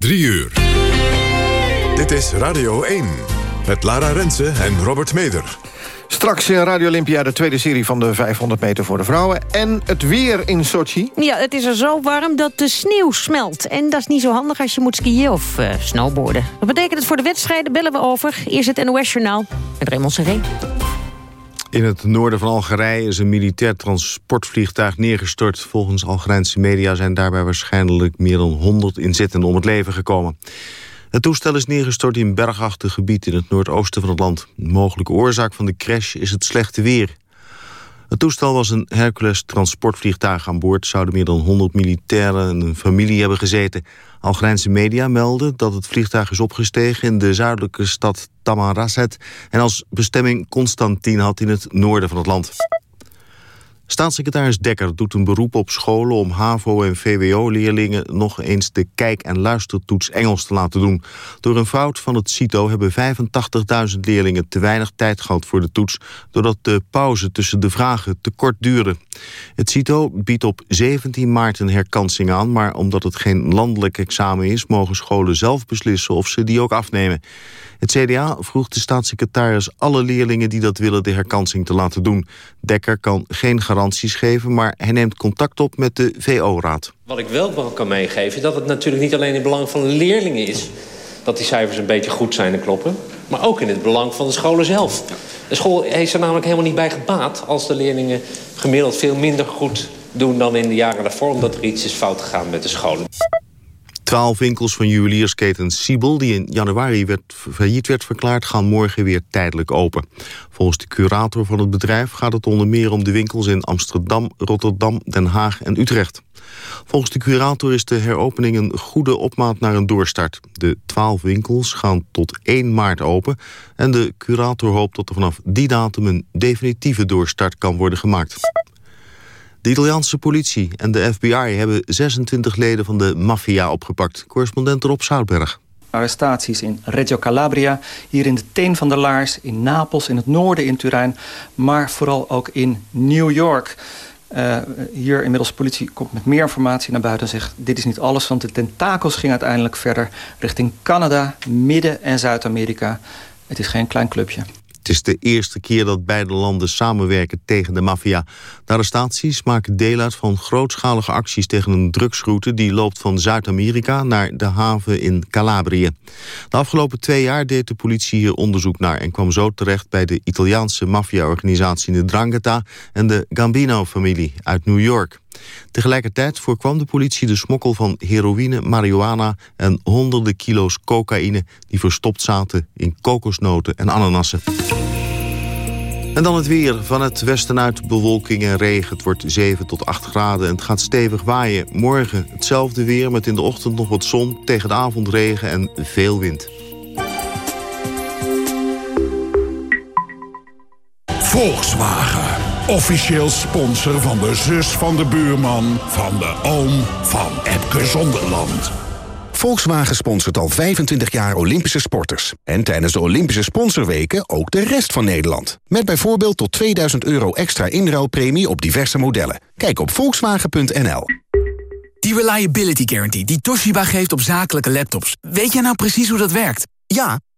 3 uur. Dit is Radio 1. Met Lara Rensen en Robert Meder. Straks in Radio Olympia de tweede serie van de 500 meter voor de vrouwen. En het weer in Sochi. Ja, het is er zo warm dat de sneeuw smelt. En dat is niet zo handig als je moet skiën of uh, snowboarden. Wat betekent het voor de wedstrijden? Bellen we over. Eerst het NOS-journaal met Raymond Seré. In het noorden van Algerije is een militair transportvliegtuig neergestort. Volgens Algerijnse media zijn daarbij waarschijnlijk meer dan 100 inzittenden om het leven gekomen. Het toestel is neergestort in bergachtig gebied in het noordoosten van het land. Mogelijke oorzaak van de crash is het slechte weer. Het toestel was een Hercules transportvliegtuig aan boord. Zouden meer dan 100 militairen en een familie hebben gezeten. Algerijnse media melden dat het vliegtuig is opgestegen... in de zuidelijke stad Tamanrasset... en als bestemming Constantin had in het noorden van het land. Staatssecretaris Dekker doet een beroep op scholen om HAVO- en VWO-leerlingen nog eens de kijk- en luistertoets Engels te laten doen. Door een fout van het CITO hebben 85.000 leerlingen te weinig tijd gehad voor de toets, doordat de pauze tussen de vragen te kort duurde. Het CITO biedt op 17 maart een herkansing aan, maar omdat het geen landelijk examen is, mogen scholen zelf beslissen of ze die ook afnemen. Het CDA vroeg de staatssecretaris alle leerlingen die dat willen de herkansing te laten doen. Dekker kan geen garanties geven, maar hij neemt contact op met de VO-raad. Wat ik wel kan meegeven is dat het natuurlijk niet alleen in belang van de leerlingen is... dat die cijfers een beetje goed zijn en kloppen, maar ook in het belang van de scholen zelf. De school heeft er namelijk helemaal niet bij gebaat als de leerlingen gemiddeld veel minder goed doen dan in de jaren daarvoor... omdat er iets is fout gegaan met de scholen. Twaalf winkels van juweliersketen Siebel, die in januari werd, failliet werd verklaard, gaan morgen weer tijdelijk open. Volgens de curator van het bedrijf gaat het onder meer om de winkels in Amsterdam, Rotterdam, Den Haag en Utrecht. Volgens de curator is de heropening een goede opmaat naar een doorstart. De twaalf winkels gaan tot 1 maart open en de curator hoopt dat er vanaf die datum een definitieve doorstart kan worden gemaakt. De Italiaanse politie en de FBI hebben 26 leden van de maffia opgepakt. Correspondent Rob Zoutberg. Arrestaties in Reggio Calabria, hier in de Teen van de Laars... in Napels, in het noorden in Turijn, maar vooral ook in New York... Uh, hier inmiddels de politie komt met meer informatie naar buiten en zegt... dit is niet alles, want de tentakels gingen uiteindelijk verder... richting Canada, Midden- en Zuid-Amerika. Het is geen klein clubje. Het is de eerste keer dat beide landen samenwerken tegen de maffia. De arrestaties maken deel uit van grootschalige acties tegen een drugsroute... die loopt van Zuid-Amerika naar de haven in Calabrië. De afgelopen twee jaar deed de politie hier onderzoek naar... en kwam zo terecht bij de Italiaanse maffia-organisatie de Drangheta... en de Gambino-familie uit New York. Tegelijkertijd voorkwam de politie de smokkel van heroïne, marihuana... en honderden kilo's cocaïne die verstopt zaten in kokosnoten en ananassen. En dan het weer. Van het westen uit bewolking en regen. Het wordt 7 tot 8 graden en het gaat stevig waaien. Morgen hetzelfde weer met in de ochtend nog wat zon... tegen de avond regen en veel wind. Volkswagen. Officieel sponsor van de zus van de buurman... van de oom van Epke Zonderland. Volkswagen sponsort al 25 jaar Olympische sporters. En tijdens de Olympische sponsorweken ook de rest van Nederland. Met bijvoorbeeld tot 2000 euro extra inruilpremie op diverse modellen. Kijk op volkswagen.nl. Die Reliability Guarantee die Toshiba geeft op zakelijke laptops. Weet jij nou precies hoe dat werkt? Ja,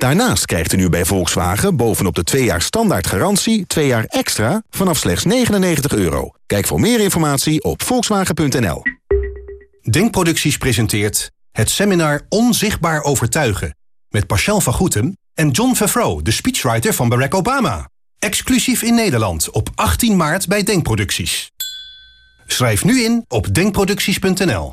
Daarnaast krijgt u nu bij Volkswagen bovenop de 2 jaar standaard garantie... 2 jaar extra vanaf slechts 99 euro. Kijk voor meer informatie op volkswagen.nl. Denkproducties presenteert het seminar Onzichtbaar Overtuigen... met Pascal van Goetem en John Favreau, de speechwriter van Barack Obama. Exclusief in Nederland op 18 maart bij Denkproducties. Schrijf nu in op denkproducties.nl.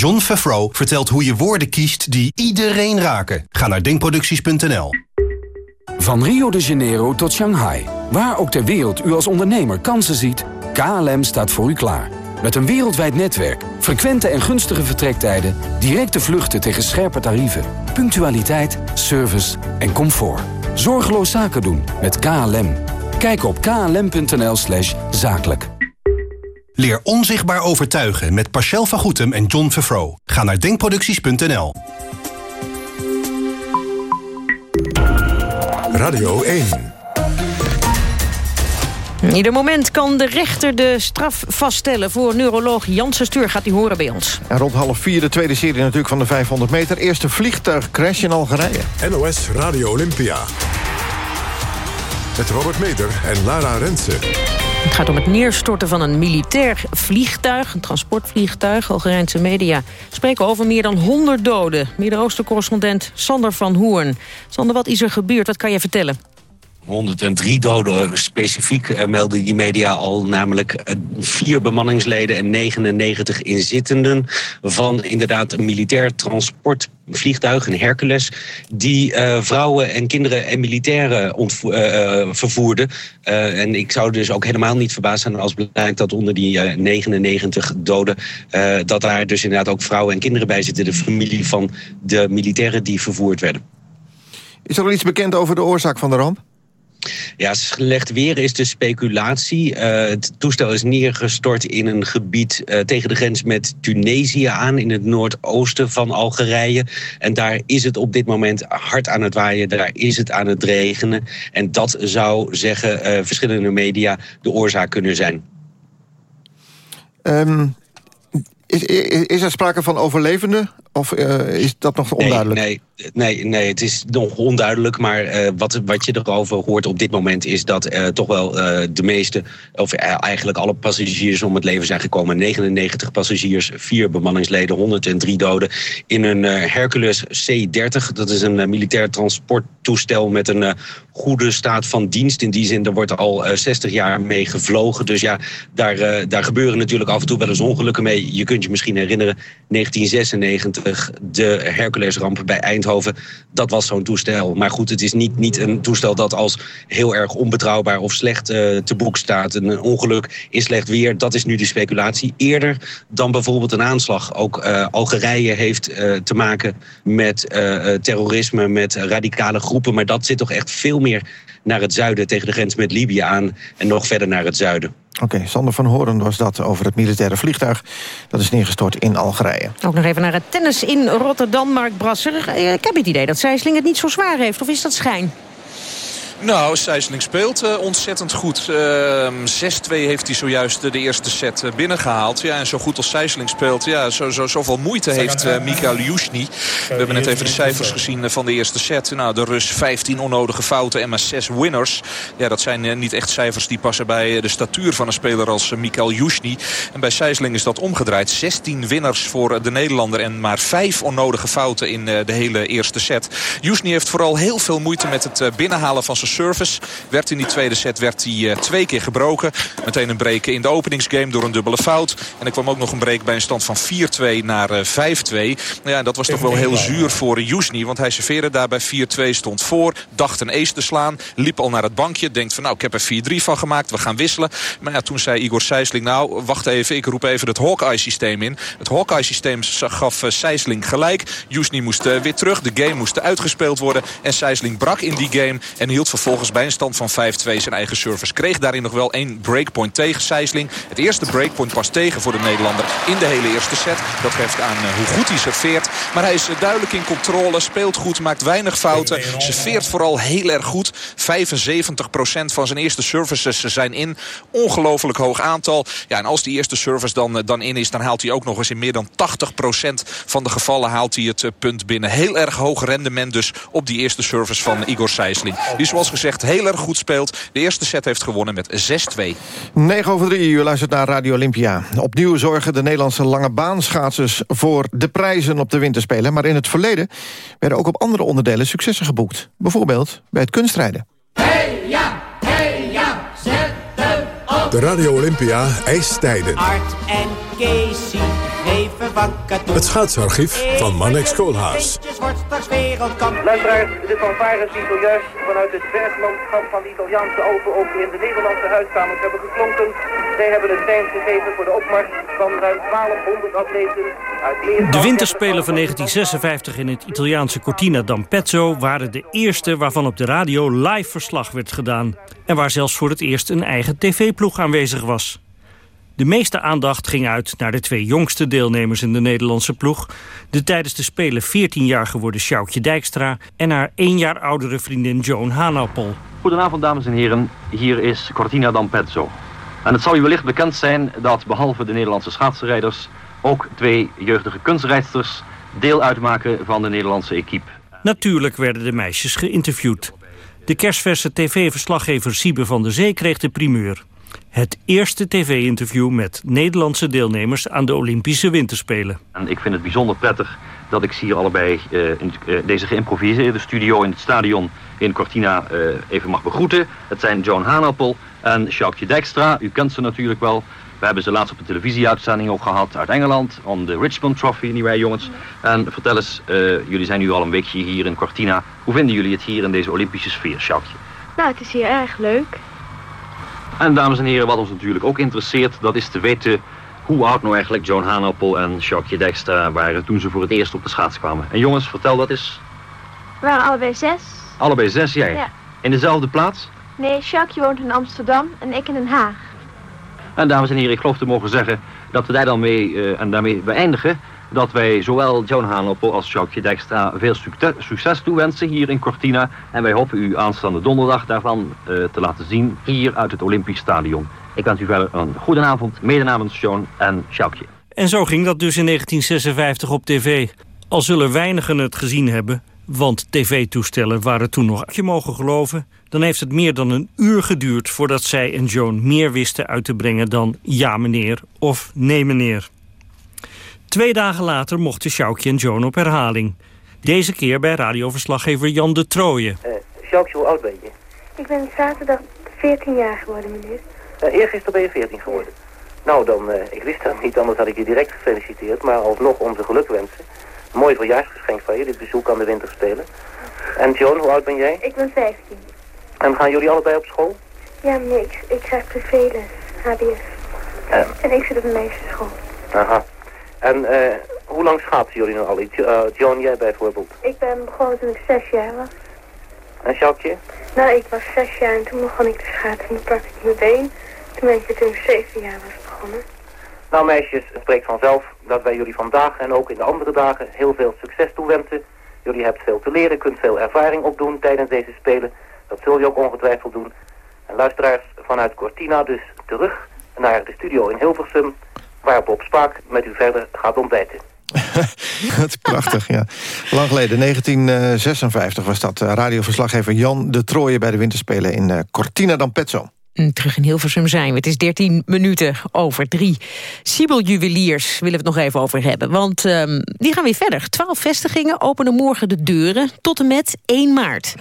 John Favreau vertelt hoe je woorden kiest die iedereen raken. Ga naar denkproducties.nl. Van Rio de Janeiro tot Shanghai. Waar ook ter wereld u als ondernemer kansen ziet, KLM staat voor u klaar. Met een wereldwijd netwerk, frequente en gunstige vertrektijden... directe vluchten tegen scherpe tarieven, punctualiteit, service en comfort. Zorgeloos zaken doen met KLM. Kijk op klm.nl zakelijk. Leer onzichtbaar overtuigen met Pascal van Goetem en John Favreau. Ga naar denkproducties.nl. Radio 1. Ieder moment kan de rechter de straf vaststellen. Voor neuroloog Janssen Stuur gaat hij horen bij ons. En rond half vier de tweede serie natuurlijk van de 500 meter. Eerste vliegtuigcrash in Algerije. NOS Radio Olympia. Met Robert Meder en Lara Rensen. Het gaat om het neerstorten van een militair vliegtuig, een transportvliegtuig. Algerijnse media spreken over meer dan 100 doden. Midden-Oosten-correspondent Sander van Hoorn. Sander, wat is er gebeurd? Wat kan je vertellen? 103 doden specifiek uh, melden die media al, namelijk uh, vier bemanningsleden en 99 inzittenden van inderdaad een militair transportvliegtuig, een Hercules, die uh, vrouwen en kinderen en militairen vervoerde. en ik zou dus ook helemaal niet verbaasd zijn als blijkt dat onder die 99 doden, dat daar dus inderdaad ook vrouwen en kinderen bij zitten, de familie van de militairen die vervoerd werden. Is er al iets bekend over de oorzaak van de ramp? Ja, slecht weer is de speculatie. Uh, het toestel is neergestort in een gebied uh, tegen de grens met Tunesië aan... in het noordoosten van Algerije. En daar is het op dit moment hard aan het waaien. Daar is het aan het regenen. En dat zou, zeggen uh, verschillende media, de oorzaak kunnen zijn. Um, is, is er sprake van overlevenden? Of is dat nog onduidelijk? Nee, nee, nee, nee het is nog onduidelijk. Maar uh, wat, wat je erover hoort op dit moment is dat uh, toch wel de meeste... of eigenlijk alle passagiers om het leven zijn gekomen. 99 passagiers, 4 bemanningsleden, 103 doden... in een Hercules C-30. Dat is een militair transporttoestel met een goede staat van dienst. In die zin, er wordt al 60 jaar mee gevlogen. Dus ja, daar, daar gebeuren natuurlijk af en toe wel eens ongelukken mee. Je kunt je misschien herinneren, 1996 de Hercules-ramp bij Eindhoven. Dat was zo'n toestel. Maar goed, het is niet, niet een toestel dat als heel erg onbetrouwbaar of slecht uh, te boek staat. Een ongeluk in slecht weer, dat is nu de speculatie. Eerder dan bijvoorbeeld een aanslag. Ook uh, Algerije heeft uh, te maken met terrorisme, met radicale groepen. Maar dat zit toch echt veel meer naar het zuiden tegen de grens met Libië aan. En nog verder naar het zuiden. Oké, okay, Sander van Horen was dat over het militaire vliegtuig. Dat is neergestort in Algerije. Ook nog even naar het tennis in Rotterdam, Mark Brasser. Ik heb het idee dat Zeisling het niet zo zwaar heeft, of is dat schijn? Nou, Sijsling speelt uh, ontzettend goed. Uh, 6-2 heeft hij zojuist de eerste set uh, binnengehaald. Ja, en zo goed als Sijsling speelt, ja, zo, zo, zoveel moeite heeft uh, Mikael Jusni. We hebben net even de cijfers gezien van de eerste set. Nou, de Rus 15 onnodige fouten en maar 6 winners. Ja, dat zijn niet echt cijfers die passen bij de statuur van een speler als Mikael Jusni. En bij Sijsling is dat omgedraaid. 16 winners voor de Nederlander en maar 5 onnodige fouten in de hele eerste set. Jusni heeft vooral heel veel moeite met het binnenhalen van zijn service. Werd in die tweede set werd hij uh, twee keer gebroken. Meteen een break in de openingsgame door een dubbele fout. En er kwam ook nog een break bij een stand van 4-2 naar uh, 5-2. Nou ja, dat was toch wel heel zuur voor Jusni. Want hij serveerde daar bij 4-2, stond voor. Dacht een ace te slaan. Liep al naar het bankje. Denkt van nou, ik heb er 4-3 van gemaakt. We gaan wisselen. Maar ja, toen zei Igor Sijsling, nou, wacht even. Ik roep even het Hawkeye-systeem in. Het Hawkeye-systeem gaf uh, Sijsling gelijk. Jusni moest weer terug. De game moest uitgespeeld worden. En Sijsling brak in die game. En hield vervolgens bij een stand van 5-2 zijn eigen service. Kreeg daarin nog wel één breakpoint tegen Sijsling. Het eerste breakpoint pas tegen voor de Nederlander in de hele eerste set. Dat geeft aan uh, hoe goed hij serveert. Maar hij is uh, duidelijk in controle, speelt goed, maakt weinig fouten. Serveert vooral heel erg goed. 75% van zijn eerste services zijn in. Ongelooflijk hoog aantal. Ja, en als die eerste service dan, uh, dan in is, dan haalt hij ook nog eens in meer dan 80% van de gevallen haalt hij het punt binnen. Heel erg hoog rendement dus op die eerste service van Igor Sijsling. Die zoals zoals gezegd heel erg goed speelt. De eerste set heeft gewonnen met 6-2. 9 over 3 uur luistert naar Radio Olympia. Opnieuw zorgen de Nederlandse lange baanschaatsers voor de prijzen op de winterspelen. Maar in het verleden werden ook op andere onderdelen successen geboekt. Bijvoorbeeld bij het kunstrijden. Hey ja, hey ja, zet op. De Radio Olympia ijstijden. Art en Casey wakker Het schaatsarchief van Manex Koolhaas. Luisteraars, de fanfares die zojuist vanuit het berglandschap van de Italiaanse Alpen ook in de Nederlandse huiskamers hebben geklonken. Zij hebben een tijd gegeven voor de opmars van ruim 1200 atleten uit. De winterspelen van 1956 in het Italiaanse Cortina d'Ampezzo waren de eerste waarvan op de radio live verslag werd gedaan. En waar zelfs voor het eerst een eigen tv-ploeg aanwezig was. De meeste aandacht ging uit naar de twee jongste deelnemers in de Nederlandse ploeg. De tijdens de Spelen 14 jaar geworden Sjoukje Dijkstra... en haar één jaar oudere vriendin Joan Hanappel. Goedenavond dames en heren, hier is Cortina d'Ampezzo. En het zal u wellicht bekend zijn dat behalve de Nederlandse schaatsrijders... ook twee jeugdige kunstrijdsters deel uitmaken van de Nederlandse equipe. Natuurlijk werden de meisjes geïnterviewd. De kerstverse tv-verslaggever Siebe van der Zee kreeg de primeur. Het eerste tv-interview met Nederlandse deelnemers aan de Olympische Winterspelen. En ik vind het bijzonder prettig dat ik ze hier allebei uh, in uh, deze geïmproviseerde studio in het stadion in Cortina uh, even mag begroeten. Het zijn Joan Hanappel en Sjoukje Dijkstra. U kent ze natuurlijk wel. We hebben ze laatst op een televisieuitzending ook gehad uit Engeland. Om de Richmond Trophy, niet wij jongens. En vertel eens, jullie zijn nu al een weekje hier in Cortina. Hoe vinden jullie het hier in deze Olympische sfeer, Sjoukje? Nou, het is hier erg leuk. En dames en heren, wat ons natuurlijk ook interesseert, dat is te weten hoe oud nou eigenlijk Joan Hanappel en Jacques Dijkstra waren toen ze voor het eerst op de schaats kwamen. En jongens, vertel dat eens. We waren allebei zes. Allebei zes, jij? Ja. In dezelfde plaats? Nee, Jacques woont in Amsterdam en ik in Den Haag. En dames en heren, ik geloof te mogen zeggen dat we daar dan mee, uh, en daarmee beëindigen dat wij zowel Joan Hanappel als Jacques Dijkstra veel succes toewensen hier in Cortina. En wij hopen u aanstaande donderdag daarvan uh, te laten zien hier uit het Olympisch Stadion. Ik wens u verder een goede avond, mede namens Joan en Jacques. En zo ging dat dus in 1956 op tv. Al zullen weinigen het gezien hebben, want tv-toestellen waren toen nog... je mogen geloven, dan heeft het meer dan een uur geduurd... voordat zij en Joan meer wisten uit te brengen dan ja meneer of nee meneer. Twee dagen later mochten Sjoukje en Joan op herhaling. Deze keer bij radioverslaggever Jan de Trooien. Uh, Sjoukje, hoe oud ben je? Ik ben zaterdag 14 jaar geworden, meneer. Uh, eergisteren ben je 14 geworden. Nou, dan, uh, ik wist dat niet, anders had ik je direct gefeliciteerd. Maar alsnog onze geluk wensen. Een mooi verjaarsgeschenk van je, dit bezoek aan de winterspelen. En Joan, hoe oud ben jij? Ik ben 15. En gaan jullie allebei op school? Ja, meneer, ik, ik krijg privéles, HBS. En ik zit op een meisjesschool. Aha. En uh, hoe lang schaatsen jullie nu al? Uh, John, jij bijvoorbeeld? Ik ben begonnen toen ik zes jaar was. En Jacques? Nou, ik was zes jaar en toen begon ik te schaatsen. Toen pakte ik mijn been. Toen ben ik toen ik zeven jaar was begonnen. Nou meisjes, het spreekt vanzelf dat wij jullie vandaag en ook in de andere dagen heel veel succes toewensen. Jullie hebben veel te leren, kunt veel ervaring opdoen tijdens deze spelen. Dat zul je ook ongetwijfeld doen. En luisteraars vanuit Cortina dus terug naar de studio in Hilversum waar Bob Spaak met u verder gaat ontbijten. dat is prachtig, ja. Lang geleden, 1956 was dat. eh, Radioverslaggever Jan de Trooijen bij de Winterspelen in uh, Cortina d'Ampezzo. Terug in Hilversum zijn we. Het is 13 minuten over drie. Siebel Juweliers willen we het nog even over hebben. Want um, die gaan weer verder. Twaalf vestigingen openen morgen de deuren tot en met 1 maart.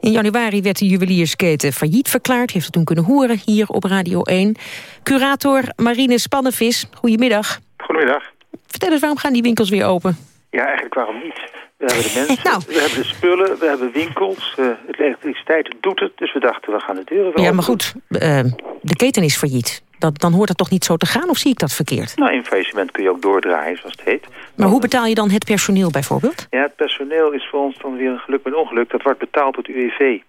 In januari werd de juweliersketen failliet verklaard. Heeft het toen kunnen horen hier op Radio 1. Curator Marine Spannenvis, goedemiddag. Goedemiddag. Vertel eens, waarom gaan die winkels weer open? Ja, eigenlijk waarom niet? We hebben de mensen, nou. we hebben de spullen, we hebben winkels. Uh, de elektriciteit doet het, dus we dachten we gaan de deuren wel Ja, maar goed, uh, de keten is failliet. Dat, dan hoort het toch niet zo te gaan, of zie ik dat verkeerd? Nou, in faillissement kun je ook doordraaien, zoals het heet. Maar hoe betaal je dan het personeel bijvoorbeeld? Ja, het personeel is voor ons dan weer een geluk met ongeluk. Dat wordt betaald door het UWV.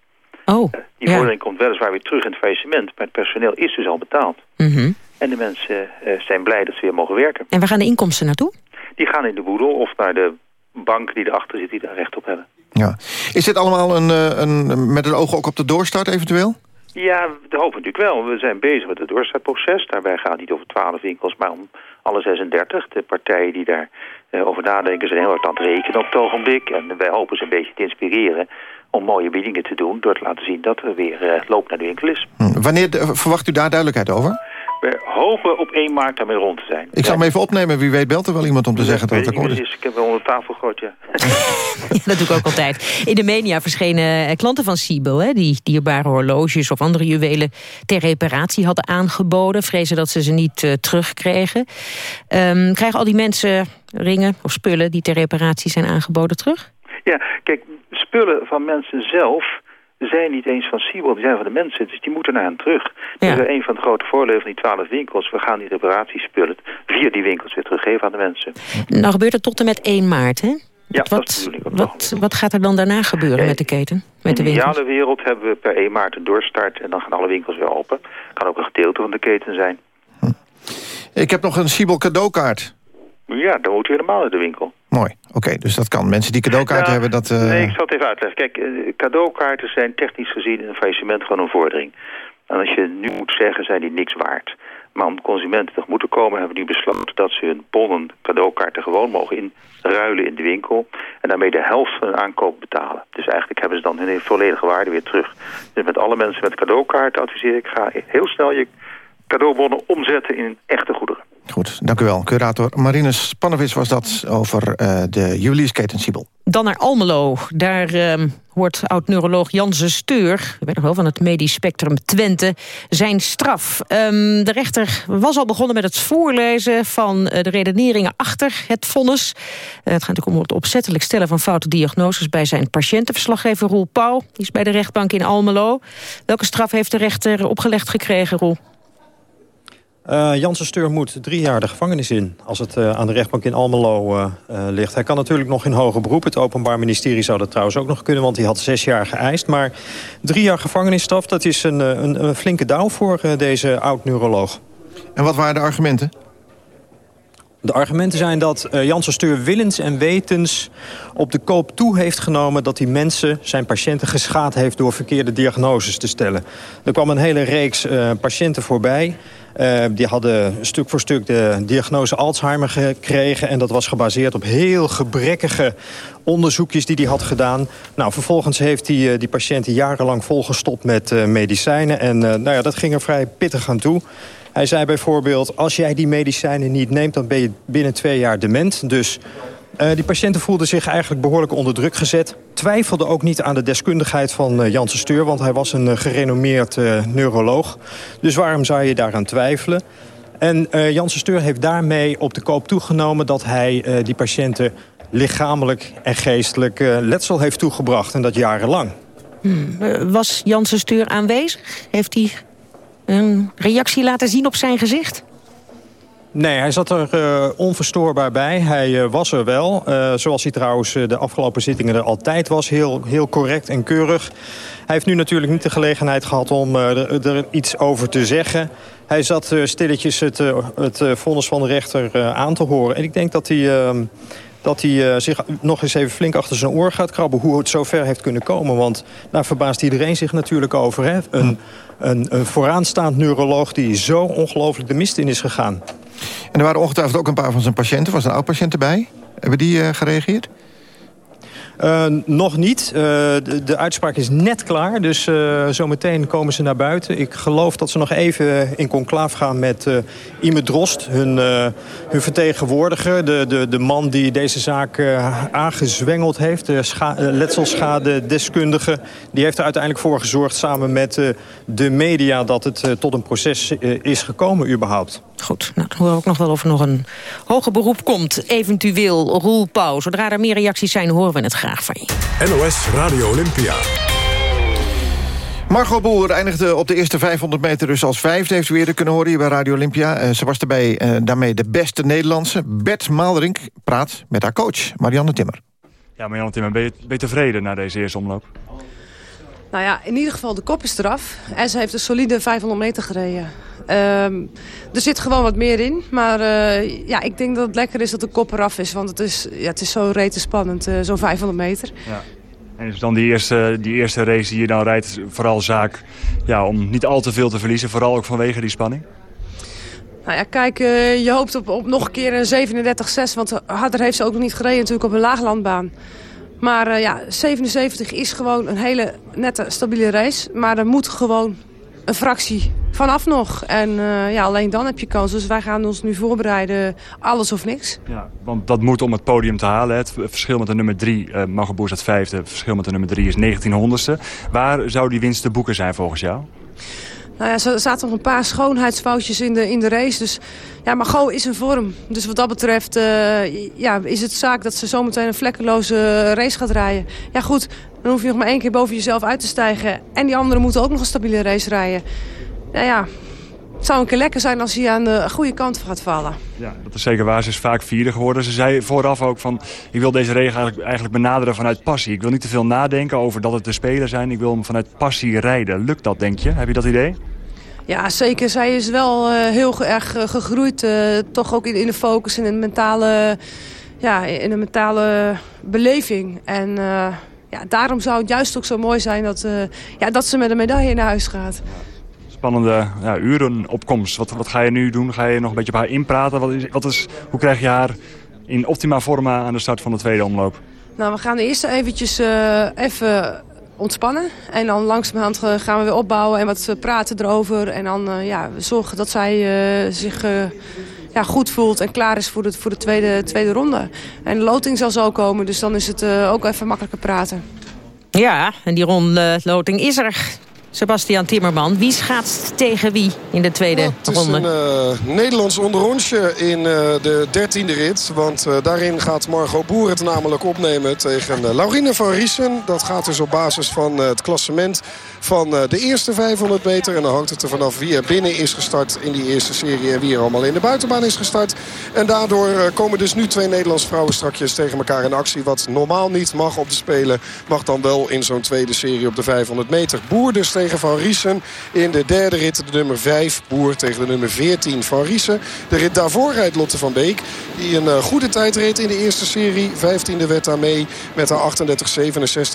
Oh, uh, Die vordering komt weliswaar weer terug in het faillissement, maar het personeel is dus al betaald. Mm -hmm. En de mensen zijn blij dat ze weer mogen werken. En waar gaan de inkomsten naartoe? Die gaan in de boedel of naar de bank die erachter zit, die daar recht op hebben. Ja. Is dit allemaal een, een, met een oog ook op de doorstart eventueel? Ja, dat hopen we natuurlijk wel. We zijn bezig met het doorstartproces. Daarbij gaat het niet over 12 winkels, maar om alle 36. De partijen die daar uh, over nadenken zijn heel hard aan het rekenen op het ogenblik. En wij hopen ze een beetje te inspireren om mooie biedingen te doen... door te laten zien dat er weer uh, loop naar de winkel is. Hm. Wanneer verwacht u daar duidelijkheid over? We hopen op 1 maart daarmee rond te zijn. Ik zal hem even opnemen. Wie weet belt er wel iemand om te zeggen dat het akkoord is. Ik heb wel onder tafel gegooid, ja. ja. Dat doe ik ook altijd. In de media verschenen eh, klanten van Siebel... Hè, die dierbare horloges of andere juwelen ter reparatie hadden aangeboden. Vrezen dat ze ze niet uh, terugkregen. Um, krijgen al die mensen ringen of spullen die ter reparatie zijn aangeboden terug? Ja, kijk, spullen van mensen zelf zijn niet eens van Siebel, die zijn van de mensen. Dus die moeten naar hen terug. Ja. Dat is een van de grote voordelen van die twaalf winkels. We gaan die reparatiespullen via die winkels weer teruggeven aan de mensen. Nou gebeurt het tot en met 1 maart, hè? Ja, wat, dat is wat, wat gaat er dan daarna gebeuren met de keten? Met in de de ideale wereld hebben we per 1 maart een doorstart... en dan gaan alle winkels weer open. Kan ook een gedeelte van de keten zijn. Hm. Ik heb nog een Siebel cadeaukaart. Ja, dan moet u helemaal naar de winkel. Mooi, oké. dus dat kan. Mensen die cadeaukaarten hebben, dat... Uh... Nee, ik zal het even uitleggen. Kijk, uh, cadeaukaarten zijn technisch gezien in een faillissement gewoon een vordering. En als je nu moet zeggen, zijn die niks waard. Maar om consumenten te moeten komen, hebben die besloten dat ze hun bonnen cadeaukaarten gewoon mogen inruilen in de winkel. En daarmee de helft van hun aankoop betalen. Dus eigenlijk hebben ze dan hun volledige waarde weer terug. Dus met alle mensen met cadeaukaarten adviseer ik, ga heel snel je cadeaubonnen omzetten in echte goederen. Goed, dank u wel. Curator Marinus Spannewits was dat over uh, de juweliersketen Siebel. Dan naar Almelo. Daar uh, hoort oud-neuroloog Janse Steur... u weet nog wel van het medisch spectrum Twente, zijn straf. Um, de rechter was al begonnen met het voorlezen van uh, de redeneringen achter het vonnis. Uh, het gaat natuurlijk om het opzettelijk stellen van foute diagnoses... bij zijn patiëntenverslaggever Roel Pauw. Die is bij de rechtbank in Almelo. Welke straf heeft de rechter opgelegd gekregen, Roel? Uh, Janssen Steur moet drie jaar de gevangenis in... als het uh, aan de rechtbank in Almelo uh, ligt. Hij kan natuurlijk nog in hoger beroep. Het Openbaar Ministerie zou dat trouwens ook nog kunnen... want hij had zes jaar geëist. Maar drie jaar gevangenisstraf, dat is een, een, een flinke dauw... voor deze oud-neuroloog. En wat waren de argumenten? De argumenten zijn dat uh, Janssen Steur willens en wetens op de koop toe heeft genomen... dat hij mensen, zijn patiënten, geschaad heeft door verkeerde diagnoses te stellen. Er kwam een hele reeks uh, patiënten voorbij... Uh, die hadden stuk voor stuk de diagnose Alzheimer gekregen. En dat was gebaseerd op heel gebrekkige onderzoekjes die hij had gedaan. Nou, vervolgens heeft hij die patiënten jarenlang volgestopt met medicijnen. En nou ja, dat ging er vrij pittig aan toe. Hij zei bijvoorbeeld, als jij die medicijnen niet neemt... dan ben je binnen twee jaar dement. Dus uh, die patiënten voelden zich eigenlijk behoorlijk onder druk gezet. Twijfelden ook niet aan de deskundigheid van uh, Janssen Steur... want hij was een uh, gerenommeerd neuroloog. Dus waarom zou je daaraan twijfelen? En Janssen Steur heeft daarmee op de koop toegenomen... dat hij die patiënten lichamelijk en geestelijk letsel heeft toegebracht. En dat jarenlang. Hmm. Was Janssen Steur aanwezig? Heeft hij een reactie laten zien op zijn gezicht? Nee, hij zat er uh, onverstoorbaar bij. Hij uh, was er wel. Uh, zoals hij trouwens de afgelopen zittingen er altijd was. Heel, heel correct en keurig. Hij heeft nu natuurlijk niet de gelegenheid gehad om er, er, iets over te zeggen. Hij zat stilletjes het, het vonnis van de rechter aan te horen. En ik denk dat hij ehm, dat hij uh, zich nog eens even flink achter zijn oor gaat krabben... hoe het zover heeft kunnen komen. Want daar verbaast iedereen zich natuurlijk over. Hè? Een, een, een vooraanstaand neuroloog die zo ongelooflijk de mist in is gegaan. En er waren ongetwijfeld ook een paar van zijn patiënten. Was een oud-patiënt erbij? Hebben die uh, gereageerd? Uh, nog niet. Uh, de, de, uitspraak is net klaar, dus uh, zometeen komen ze naar buiten. Ik geloof dat ze nog even in conclaaf gaan met Ime Drost, hun, hun vertegenwoordiger. De, de, de man die deze zaak aangezwengeld heeft, de letselschade-deskundige. Die heeft er uiteindelijk voor gezorgd, samen met de media... dat het tot een proces is gekomen überhaupt. Goed, nou, dan horen we ook nog wel of er nog een hoger beroep komt. Eventueel Roel Pauw. Zodra er meer reacties zijn, horen we het graag van je. NOS Radio Olympia. Margot Boer eindigde op de eerste 500 meter dus als vijfde. Heeft u eerder kunnen horen hier bij Radio Olympia. Uh, ze was daarbij uh, daarmee de beste Nederlandse. Bert Maalderink praat met haar coach, Marianne Timmer. Ja, Marianne Timmer, ben je, ben je tevreden na deze eerste omloop? Nou ja, in ieder geval de kop is eraf. En ze heeft een solide 500 meter gereden. Um, er zit gewoon wat meer in. Maar uh, ja, ik denk dat het lekker is dat de kop eraf is. Want het is, ja, het is zo rete spannend, uh, zo'n 500 meter. Ja. En is dan die eerste, die eerste race die je dan rijdt vooral zaak ja, om niet al te veel te verliezen? Vooral ook vanwege die spanning? Nou ja, kijk, uh, je hoopt op, op nog een keer een 37-6. Want harder heeft ze ook nog niet gereden natuurlijk op een laaglandbaan. Maar uh, ja, 77 is gewoon een hele nette, stabiele race. Maar er moet gewoon een fractie vanaf nog. En uh, ja, alleen dan heb je kans. Dus wij gaan ons nu voorbereiden, alles of niks. Ja, want dat moet om het podium te halen. Het verschil met de nummer 3, uh, staat vijfde. Het verschil met de nummer 3 is 1900ste. Waar zou die winst te boeken zijn volgens jou? Nou ja, er zaten nog een paar schoonheidsfoutjes in de, in de race. Dus ja, Margot is een vorm. Dus wat dat betreft uh, ja, is het zaak dat ze zometeen een vlekkeloze race gaat rijden. Ja goed, dan hoef je nog maar één keer boven jezelf uit te stijgen. En die anderen moeten ook nog een stabiele race rijden. Nou ja, het zou een keer lekker zijn als hij aan de goede kant gaat vallen. Ja, dat is zeker waar. Ze is vaak vierde geworden. Ze zei vooraf ook van, ik wil deze regen eigenlijk, eigenlijk benaderen vanuit passie. Ik wil niet te veel nadenken over dat het de spelen zijn. Ik wil hem vanuit passie rijden. Lukt dat, denk je? Heb je dat idee? Ja, zeker. Zij is wel uh, heel erg uh, gegroeid. Uh, toch ook in, in, de focus en in de mentale, ja, in de mentale beleving. En ja, daarom zou het juist ook zo mooi zijn dat, ja, dat ze met een medaille naar huis gaat. Spannende ja, urenopkomst. Wat, wat ga je nu doen? Ga je nog een beetje op haar inpraten? Wat is, wat is, hoe krijg je haar in optima forma aan de start van de tweede omloop? Nou, we gaan eerst eventjes even ontspannen. En dan langzamerhand eh, gaan we weer opbouwen en wat eh, praten erover. En dan uh, ja, zorgen dat zij uh, zich ja, goed voelt en klaar is voor de, voor de tweede, tweede ronde. En de loting zal zo komen, dus dan is het ook even makkelijker praten. Ja, en die ronde loting is er. Sebastian Timmerman, wie schaatst tegen wie in de tweede nou, ronde? Het is een uh, Nederlands onderrondje in uh, de dertiende rit. Want uh, daarin gaat Margot Boer het namelijk opnemen tegen Laurine van Riesen. Dat gaat dus op basis van het klassement van de eerste 500 meter. En dan hangt het er vanaf wie er binnen is gestart in die eerste serie... en wie er allemaal in de buitenbaan is gestart. En daardoor komen dus nu twee Nederlandse vrouwen strakjes tegen elkaar in actie. Wat normaal niet mag op de Spelen, mag dan wel in zo'n tweede serie op de 500 meter. Boer dus tegen Van Riesen in de derde rit de nummer 5. Boer tegen de nummer 14 Van Riesen. De rit daarvoor rijdt Lotte van Beek. Die een uh, goede tijd reed in de eerste serie. 15e werd daar mee. Met haar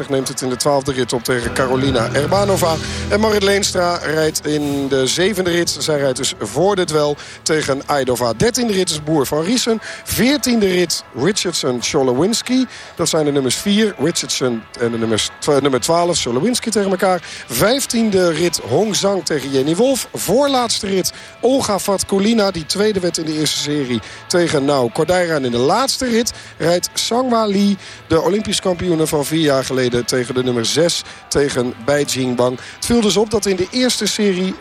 38-67 neemt het in de twaalfde rit op tegen Carolina Erbanova. En Marit Leenstra rijdt in de zevende rit. Zij rijdt dus voor dit wel tegen Aidova. 13e rit is Boer van Riesen. 14e rit Richardson Cholowinski. Dat zijn de nummers 4. Richardson en de nummers, nummer 12 Cholowinski tegen elkaar. 15e rit Hong Zhang tegen Jenny Wolf. Voorlaatste rit Olga Vatkulina. Die tweede werd in de eerste serie tegen Nou Cordaira. En in de laatste rit rijdt Sangwa. De Olympisch kampioene van vier jaar geleden tegen de nummer 6. Tegen Bai Jingbang. Het viel dus op dat in de eerste serie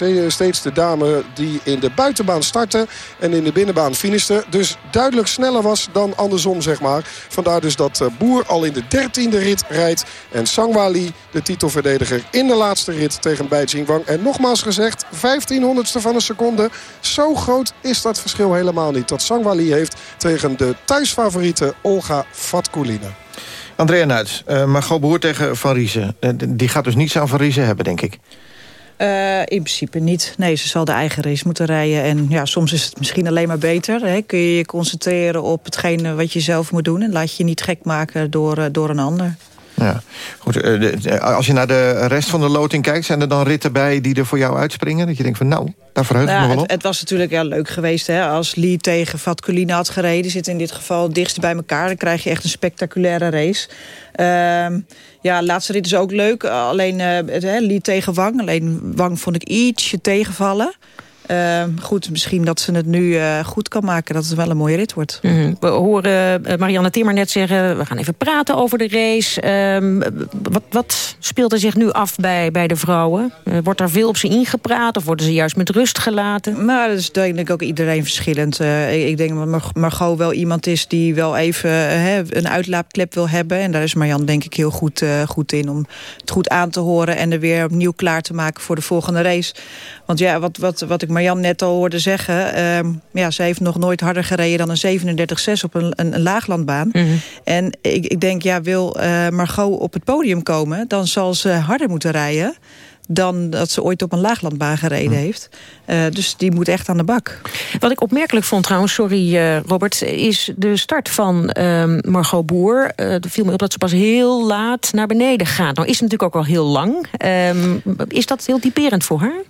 uh, steeds de dame die in de buitenbaan startte. En in de binnenbaan finishte. Dus duidelijk sneller was dan andersom zeg maar. Vandaar dus dat uh, Boer al in de dertiende rit rijdt. En Sangwa de titelverdediger in de laatste rit tegen Bai Jingwang. En nogmaals gezegd, 1500ste van een seconde. Zo groot is dat verschil helemaal niet. Dat Sangwali heeft tegen de thuisfavoriete Olga Vatkulina. Andrea Nuits, uh, Margot Boer tegen Van Riezen. Uh, die gaat dus niets aan Van Riezen hebben, denk ik. Uh, in principe niet. Nee, ze zal de eigen race moeten rijden. En ja, soms is het misschien alleen maar beter. Hè? Kun je je concentreren op hetgene wat je zelf moet doen. En laat je je niet gek maken door, door een ander. Ja, goed. Als je naar de rest van de loting kijkt... zijn er dan ritten bij die er voor jou uitspringen? Dat je denkt van nou, daar verheug ik nou, me wel het, op. het was natuurlijk ja, leuk geweest hè? als Lee tegen Vatkulina had gereden. Zit in dit geval dichtst bij elkaar. Dan krijg je echt een spectaculaire race. Uh, ja, laatste rit is ook leuk. Alleen uh, Lee tegen Wang. Alleen Wang vond ik ietsje tegenvallen. Uh, goed, misschien dat ze het nu uh, goed kan maken. Dat het wel een mooie rit wordt. Mm -hmm. We horen uh, Marianne Timmer net zeggen... we gaan even praten over de race. Ehm, wat, wat, speelt er zich nu af bij, bij de vrouwen? wordt er veel op ze ingepraat? Of worden ze juist met rust gelaten? Nou, dat is denk ik ook iedereen verschillend. ik denk dat Margot wel iemand is die wel even een uitlaatklep wil hebben. En daar is Marianne denk ik heel goed, goed in. Om het goed aan te horen en er weer opnieuw klaar te maken voor de volgende race. Want ja, wat, wat, wat ik Marjan net al hoorde zeggen... Uh, ja, ze heeft nog nooit harder gereden dan een 37-6 op een, een, een laaglandbaan. Mm -hmm. En ik, ik denk, ja, wil uh, Margot op het podium komen... dan zal ze harder moeten rijden dan dat ze ooit op een laaglandbaan gereden heeft. Uh, dus die moet echt aan de bak. Wat ik opmerkelijk vond trouwens, sorry uh, Robert... is de start van uh, Margot Boer. Uh, viel me op dat ze pas heel laat naar beneden gaat. Nou is het natuurlijk ook al heel lang. Um, is dat heel typerend voor haar?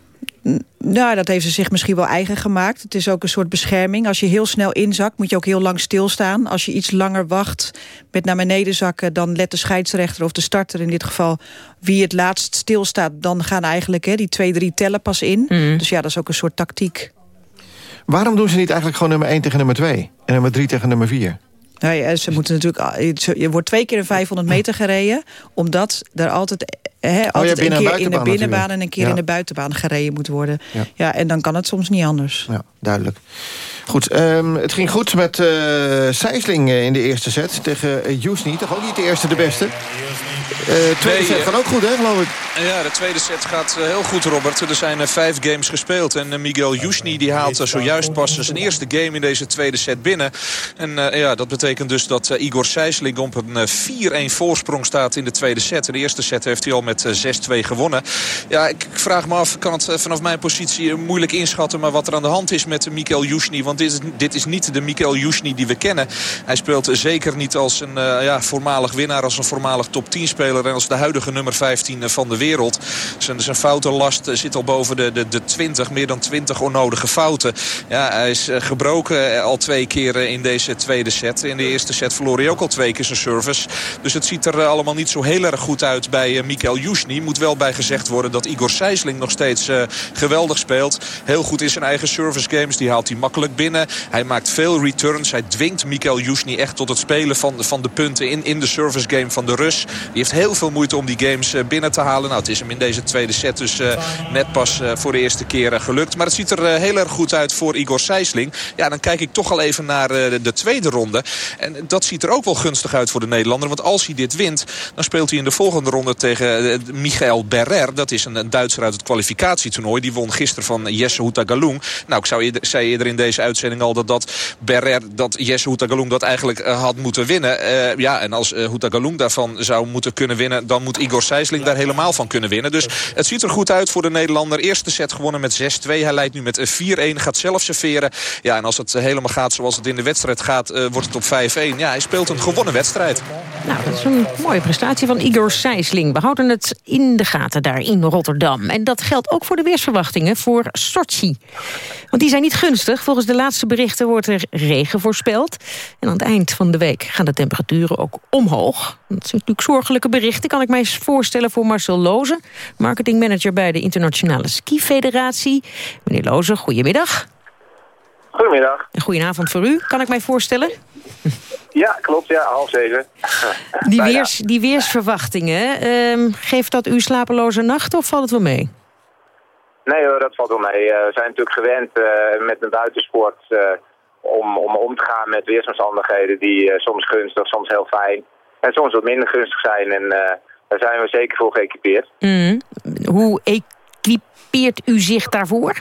Nou, dat heeft ze zich misschien wel eigen gemaakt. Het is ook een soort bescherming. Als je heel snel inzakt, moet je ook heel lang stilstaan. Als je iets langer wacht met naar beneden zakken... dan let de scheidsrechter of de starter in dit geval... wie het laatst stilstaat, dan gaan eigenlijk hè, die twee, drie tellen pas in. Mhm. Dus ja, dat is ook een soort tactiek. Waarom doen ze niet eigenlijk gewoon nummer 1 tegen nummer 2? En nummer 3 tegen nummer 4? Nou ja, ze moeten natuurlijk, je wordt twee keer de 500 meter gereden... omdat er altijd, hè, altijd binnen- een en keer in de binnenbaan... natuurlijk. en een keer Ja. in de buitenbaan gereden moet worden. Ja. Ja. en dan kan het soms niet anders. Ja, duidelijk. Goed, ehm, het ging goed met eh Sijsling eh, in de eerste set tegen uh, Jusni. Toch ook niet de eerste de beste? Eh tweede Nee, set eh, gaat ook goed, hè, geloof ik? Ja, de tweede set gaat eh, heel goed, Robert. Er zijn vijf games gespeeld. En Miguel Jusni die haalt zojuist pas zijn eerste game in deze tweede set binnen. En ja, dat betekent dus dat Igor Sijsling op een eh, 4-1 voorsprong staat in de tweede set. In de eerste set heeft hij al met eh, 6-2 gewonnen. Ja, ik, vraag me af, kan het vanaf mijn positie moeilijk inschatten... maar wat er aan de hand is met Miguel Jusni. Want dit is, dit is niet de Miguel Jusni die we kennen. Hij speelt zeker niet als een ja, voormalig winnaar, als een voormalig top 10 speler... en als de huidige nummer 15 van de wereld. Zijn, zijn foutenlast eh, zit al boven de, de, de 20, meer dan 20 onnodige fouten. Ja, hij is eh, gebroken eh, al twee keer eh, in deze tweede set. In de eerste set verloor hij ook al twee keer zijn service. Dus het ziet er eh, allemaal niet zo heel erg goed uit bij eh, Mikael Jusni. Moet wel bij gezegd worden dat Igor Sijsling nog steeds eh, geweldig speelt. Heel goed in zijn eigen service games. Die haalt hij makkelijk binnen. Hij maakt veel returns. Hij dwingt Mikael Jusni echt tot het spelen van, van de punten in, in de service game van de Rus. Die heel veel moeite om die games eh, binnen te halen. Nou, het is hem in deze tweede set dus eh, net pas eh, voor de eerste keer gelukt. Maar het ziet er heel erg goed uit voor Igor Sijsling. Ja, dan kijk ik toch al even naar de, de tweede ronde. En dat ziet er ook wel gunstig uit voor de Nederlander. Want als hij dit wint, dan speelt hij in de volgende ronde tegen Michael Berrer. Dat is een, Duitser uit het kwalificatietoernooi. Die won gisteren van Jesse Houtagalung. Nou, ik zou eerder, zei eerder in deze uitzending al dat, dat Berrer, dat Jesse Houtagalung dat eigenlijk had moeten winnen. Ja, en als uh, Houtagalung daarvan zou moeten kunnen winnen... dan moet Igor Sijsling daar helemaal van kunnen winnen. Dus het ziet er goed uit voor de Nederlander. Eerste set gewonnen met 6-2. Hij leidt nu met 4-1. Gaat zelf serveren. Ja, en als het helemaal gaat zoals het in de wedstrijd gaat... Uh, wordt het op 5-1. Ja, hij speelt een gewonnen wedstrijd. Nou, dat is een mooie prestatie van Igor Sijsling. We houden het in de gaten daar in Rotterdam. En dat geldt ook voor de weersverwachtingen voor Sochi. Want die zijn niet gunstig. Volgens de laatste berichten wordt er regen voorspeld. En aan het eind van de week gaan de temperaturen ook omhoog. Dat zijn natuurlijk zorgelijke berichten. Kan ik mij voorstellen voor Marcel Lozen... marketingmanager bij de Internationale Ski Federatie. Meneer Lozen, goedemiddag. Goedemiddag. En goedenavond voor u, kan ik mij voorstellen? Ja, klopt. Ja, half zeven. Die, weers, die weersverwachtingen, uh, geeft dat u slapeloze nachten of valt het wel mee? Nee hoor, dat valt wel mee. Uh, we zijn natuurlijk gewend uh, met een buitensport uh, om, om om te gaan met weersomstandigheden die soms gunstig, soms heel fijn en soms wat minder gunstig zijn. En daar zijn we zeker voor geëquipeerd. Mm. Hoe equipeert u zich daarvoor?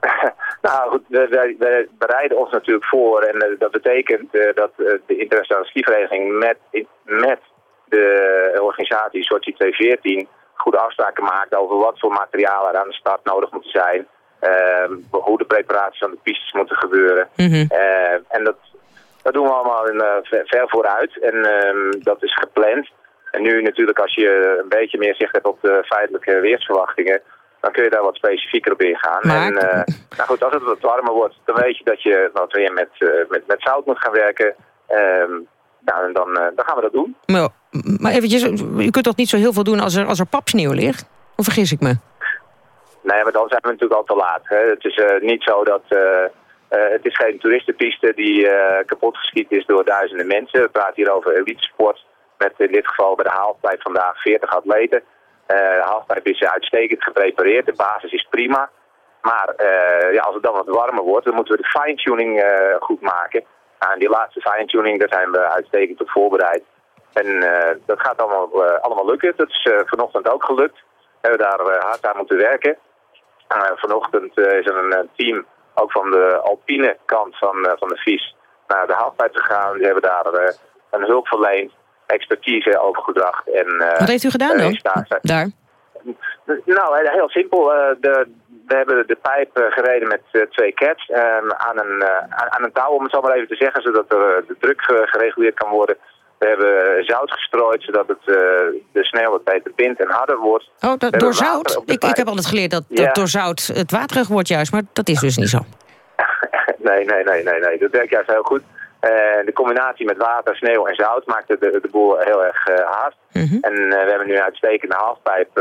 Nou goed, wij, wij, bereiden ons natuurlijk voor en uh, dat betekent uh, dat de internationale skivereniging met, met de organisatie Sochi 214 goede afspraken maakt over wat voor materialen er aan de start nodig moeten zijn. hoe de preparaties aan de pistes moeten gebeuren. Mhm. Mm -hmm. en dat, dat doen we allemaal in, ver vooruit en dat is gepland. En nu natuurlijk als je een beetje meer zicht hebt op de feitelijke weersverwachtingen dan kun je daar wat specifieker op ingaan. Maar... En uh, nou goed, als het wat warmer wordt, dan weet je dat je wat weer met, uh, met, met zout moet gaan werken. Um, nou, en dan, uh, dan gaan we dat doen. Maar, maar eventjes, u kunt toch niet zo heel veel doen als er, als er papsneeuw ligt? Of vergis ik me? Nee, maar dan zijn we natuurlijk al te laat. Hè. Het is niet zo dat... het is geen toeristenpiste die kapot geschiet is door duizenden mensen. We praten hier over elitesport. Met in dit geval bij de haaltijd vandaag 40 atleten. Uh, de halfpijp is uitstekend geprepareerd. De basis is prima. Maar ja, als het dan wat warmer wordt, dan moeten we de fine-tuning goed maken. Nou, en die laatste fine-tuning, daar zijn we uitstekend op voorbereid. En dat gaat allemaal, allemaal lukken. Dat is vanochtend ook gelukt. We hebben daar hard aan moeten werken. vanochtend is er een team, ook van de alpine kant van, van de FIS, naar de halfpijp gegaan. Die hebben daar een hulp verleend expertise overgebracht. En, uh, Wat heeft u gedaan dan? Daar? Nou, heel simpel. De, we hebben de pijp gereden met twee cats aan, een, aan, aan een touw, om het zo maar even te zeggen, zodat er de druk gereguleerd kan worden. We hebben zout gestrooid, zodat het, uh, de sneeuw wat beter bindt en harder wordt. Oh, dat, door zout? Ik, ik heb altijd geleerd dat, dat door zout het waterig wordt juist, maar dat is dus niet zo. nee, nee, nee, nee, nee. Dat werkt juist heel goed. Uh, de combinatie met water, sneeuw en zout maakt de, de, boel heel erg uh, hard. Mhm. En we hebben nu een uitstekende halfpijp.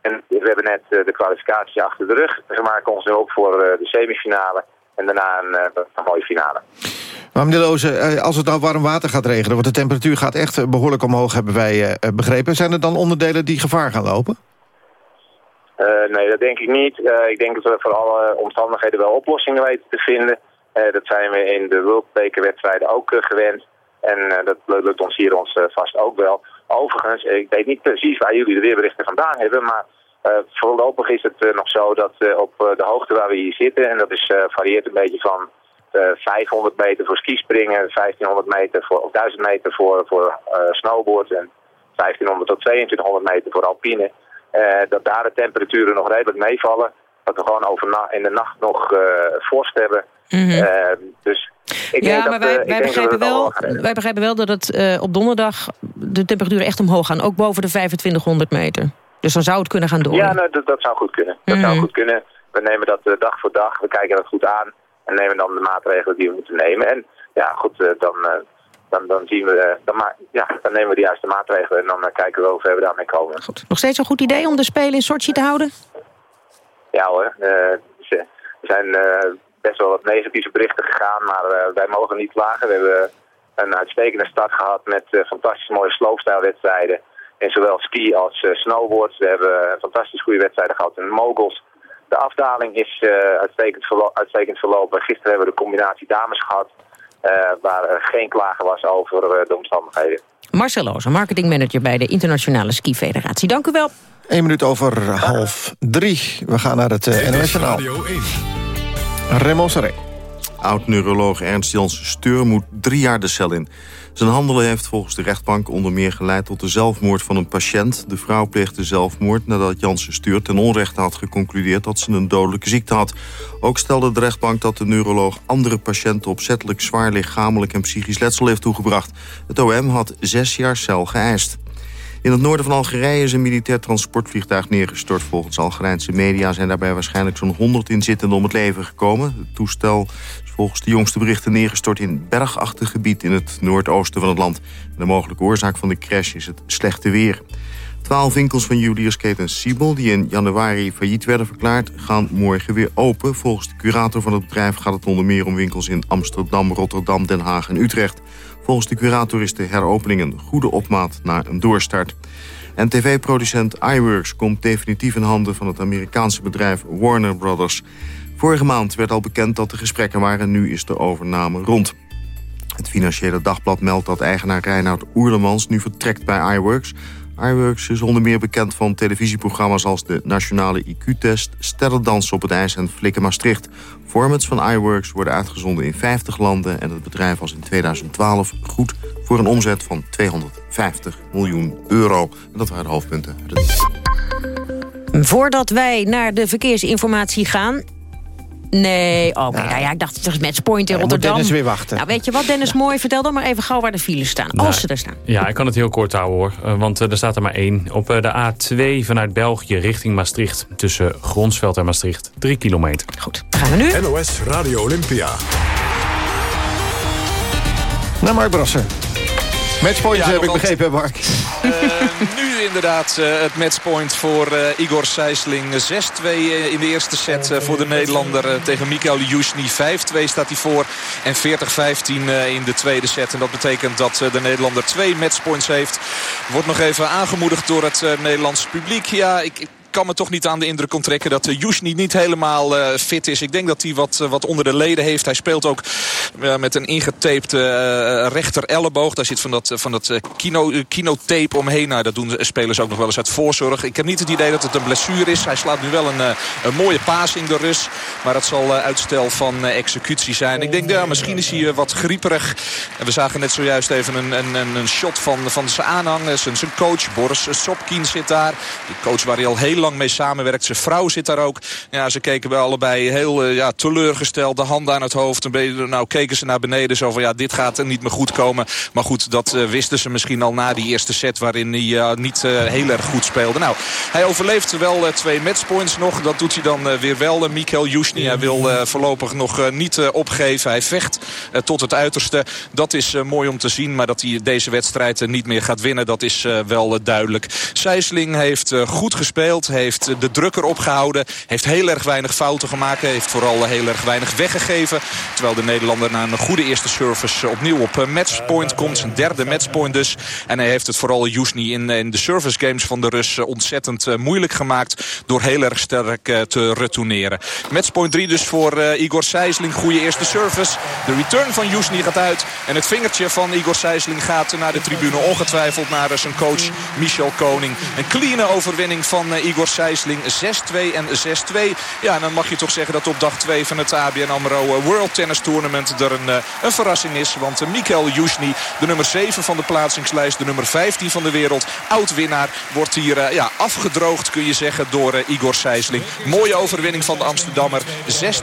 en we hebben net de kwalificatie achter de rug. Ze maken ons nu op voor de semifinale. En daarna een, een mooie finale. Maar meneer Loze, als het nou warm water gaat regenen... want de temperatuur gaat echt behoorlijk omhoog, hebben wij begrepen... zijn er dan onderdelen die gevaar gaan lopen? Nee, dat denk ik niet. Ik denk dat we voor alle omstandigheden wel oplossingen weten te vinden. Dat zijn we in de Worldbekerwedstrijden ook gewend. En dat lukt ons hier ons vast ook wel. Overigens, ik weet niet precies waar jullie de weerberichten vandaan hebben... maar voorlopig is het nog zo dat op de hoogte waar we hier zitten... en dat is, varieert een beetje van 500 meter voor skispringen... 1500 meter voor, of 1000 meter voor, voor snowboard... en 1500 tot 2200 meter voor alpine... Uh, dat daar de temperaturen nog redelijk meevallen. Dat we gewoon over in de nacht nog vorst hebben. Mm -hmm. uh, dus ik ja, denk maar dat, wij, wij, begrijpen we wel, wij begrijpen wel dat het op donderdag de temperaturen echt omhoog gaan. Ook boven de 2500 meter. Dus dan zou het kunnen gaan door. Ja, nou, dat, dat zou goed kunnen. Dat Mhm. zou goed kunnen. We nemen dat dag voor dag. We kijken dat goed aan. En nemen dan de maatregelen die we moeten nemen. En ja, goed, dan dan, dan, zien we, dan, ma ja, dan nemen we de juiste maatregelen en dan kijken we hoe ver we daarmee komen. Goed. Nog steeds een goed idee om de Spelen in Sochi te houden? Ja hoor, er zijn best wel wat negatieve berichten gegaan, maar wij mogen niet klagen. We hebben een uitstekende start gehad met fantastisch mooie sloopstijlwedstrijden. In zowel ski als snowboard. We hebben fantastisch goede wedstrijden gehad in moguls. De afdaling is uitstekend, verlo uitstekend verlopen. Gisteren hebben we de combinatie dames gehad. Uh, waar er geen klagen was over uh, de omstandigheden. Marcel Loze, marketingmanager bij de Internationale Ski Federatie. Dank u wel. Eén minuut over half drie. We gaan naar het uh, NOS Journaal. Raymond Serré. Oud-neuroloog Ernst Janssen Steur moet drie jaar de cel in. Zijn handelen heeft volgens de rechtbank onder meer geleid tot de zelfmoord van een patiënt. De vrouw pleegde zelfmoord nadat Janssen Steur ten onrechte had geconcludeerd dat ze een dodelijke ziekte had. Ook stelde de rechtbank dat de neuroloog andere patiënten opzettelijk zwaar lichamelijk en psychisch letsel heeft toegebracht. Het OM had zes jaar cel geëist. In het noorden van Algerije is een militair transportvliegtuig neergestort. Volgens Algerijnse media zijn daarbij waarschijnlijk zo'n 100 inzittenden om het leven gekomen. Het toestel is volgens de jongste berichten neergestort in bergachtig gebied in het noordoosten van het land. De mogelijke oorzaak van de crash is het slechte weer. Twaalf winkels van Julius Keten Siebel, die in januari failliet werden verklaard, gaan morgen weer open. Volgens de curator van het bedrijf gaat het onder meer om winkels in Amsterdam, Rotterdam, Den Haag en Utrecht. Volgens de curator is de heropening een goede opmaat naar een doorstart. En tv-producent iWorks komt definitief in handen van het Amerikaanse bedrijf Warner Brothers. Vorige maand werd al bekend dat er gesprekken waren, nu is de overname rond. Het Financiële Dagblad meldt dat eigenaar Reinoud Oerlemans nu vertrekt bij iWorks. iWorks is onder meer bekend van televisieprogramma's als de Nationale IQ-test... Sterrendans op het IJs en Flikken Maastricht. Formats van iWorks worden uitgezonden in 50 landen... en het bedrijf was in 2012 goed voor een omzet van 250 miljoen euro. En dat waren de hoofdpunten. Voordat wij naar de verkeersinformatie gaan... Nee, oké. Okay. Nou ja, ik dacht, het is Matchpoint in Ja, Rotterdam. moet Dennis weer wachten. Nou, weet je wat, Dennis, mooi. Vertel dan maar even gauw waar de files staan. Nou, als ze er staan. Ja, ik kan het heel kort houden hoor. Uh, want uh, er staat er maar één. Op uh, de A2 vanuit België richting Maastricht. Tussen Gronsveld en Maastricht. Drie kilometer. Goed, gaan we nu. NOS Radio Olympia. Nou, Mark Brasser. Matchpoint Ja, heb ik begrepen, Mark. Eh, nu inderdaad eh, het matchpoint voor eh, Igor Sijsling. 6-2 eh, in de eerste set voor de Nederlander tegen Mikael Jusni. 5-2 staat hij voor en 40-15 eh, in de tweede set. En dat betekent dat de Nederlander twee matchpoints heeft. Wordt nog even aangemoedigd door het Nederlandse publiek. Ja, ik... kan me toch niet aan de indruk onttrekken dat uh, Jusni niet helemaal eh, fit is. Ik denk dat hij wat, eh, wat onder de leden heeft. Hij speelt ook eh, met een ingetaped eh, rechter elleboog. Daar zit van dat, eh, van dat eh, kino, eh, kinotape omheen. Nou, dat doen spelers ook nog wel eens uit voorzorg. Ik heb niet het idee dat het een blessure is. Hij slaat nu wel een, eh, een mooie paas in de rus. Maar dat zal eh, uitstel van eh, executie zijn. Ik denk, ja, misschien is hij eh, wat grieperig. En we zagen net zojuist even een, een, een, een shot van, van zijn aanhang. Zijn, zijn coach, Boris Sopkin, zit daar. Die coach waar hij al heel lang mee samenwerkt. Zijn vrouw zit daar ook. Ja, ze keken bij allebei heel ja, teleurgesteld. De handen aan het hoofd. Een beetje, nou keken ze naar beneden zo van ja, dit gaat er niet meer goed komen. Maar goed, dat wisten ze misschien al na die eerste set waarin hij niet heel erg goed speelde. Nou, hij overleeft wel twee matchpoints nog. Dat doet hij dan weer wel. Mikael Jusni, hij wil voorlopig nog niet opgeven. Hij vecht tot het uiterste. Dat is mooi om te zien. Maar dat hij deze wedstrijd niet meer gaat winnen, dat is wel duidelijk. Sijsling heeft goed gespeeld. Heeft de drukker opgehouden. Heeft heel erg weinig fouten gemaakt. Heeft vooral heel erg weinig weggegeven. Terwijl de Nederlander na een goede eerste service opnieuw op matchpoint komt. Zijn derde matchpoint dus. En hij heeft het vooral Jusni in, de service games van de Rus ontzettend moeilijk gemaakt. Door heel erg sterk te retourneren. Matchpoint 3 dus voor Igor Sijsling. Goede eerste service. De return van Jusni gaat uit. En het vingertje van Igor Sijsling gaat naar de tribune. Ongetwijfeld naar zijn coach Michel Koning. Een clean overwinning van Igor Sijsling. 6-2 en 6-2. Ja, en dan mag je toch zeggen dat op dag 2 van het ABN AMRO World Tennis Tournament er een, een verrassing is. Want Mikael Jusni, de nummer 7 van de plaatsingslijst, de nummer 15 van de wereld, oud-winnaar, wordt hier ja, afgedroogd kun je zeggen door Igor Sijsling. Mooie overwinning van de Amsterdammer. 6-2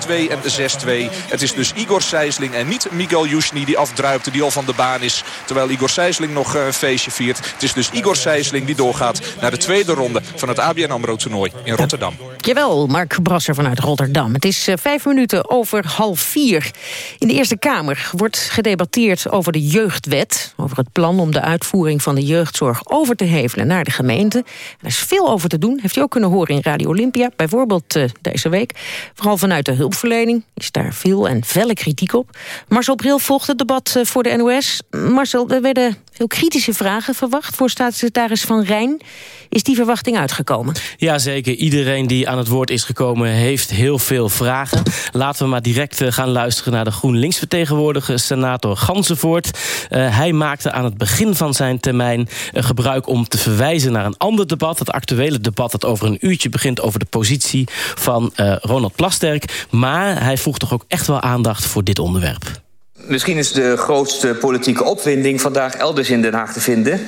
en 6-2. Het is dus Igor Sijsling en niet Miguel Jusni die afdruipte, die al van de baan is. Terwijl Igor Sijsling nog een feestje viert. Het is dus Igor Sijsling die doorgaat naar de tweede ronde van het ABN AMRO toernooi in Rotterdam. Jawel, Mark Brasser vanuit Rotterdam. Het is vijf minuten over half vier. In de Eerste Kamer wordt gedebatteerd over de jeugdwet. Over het plan om de uitvoering van de jeugdzorg over te hevelen naar de gemeente. Er is veel over te doen, heeft u ook kunnen horen in Radio Olympia. Bijvoorbeeld deze week. Vooral vanuit de hulpverlening is daar veel en felle kritiek op. Marcel Bril volgt het debat voor de NOS. Marcel, er werden veel kritische vragen verwacht voor staatssecretaris Van Rijn. Is die verwachting uitgekomen? Jazeker. Iedereen die aan het woord is gekomen heeft heel veel vragen. Laten we maar direct gaan luisteren naar de GroenLinks-vertegenwoordiger... senator Gansenvoort. Uh, hij maakte aan het begin van zijn termijn gebruik om te verwijzen naar een ander debat. Het actuele debat dat over een uurtje begint over de positie van Ronald Plasterk. Maar hij voegt toch ook echt wel aandacht voor dit onderwerp. Misschien is de grootste politieke opwinding vandaag elders in Den Haag te vinden.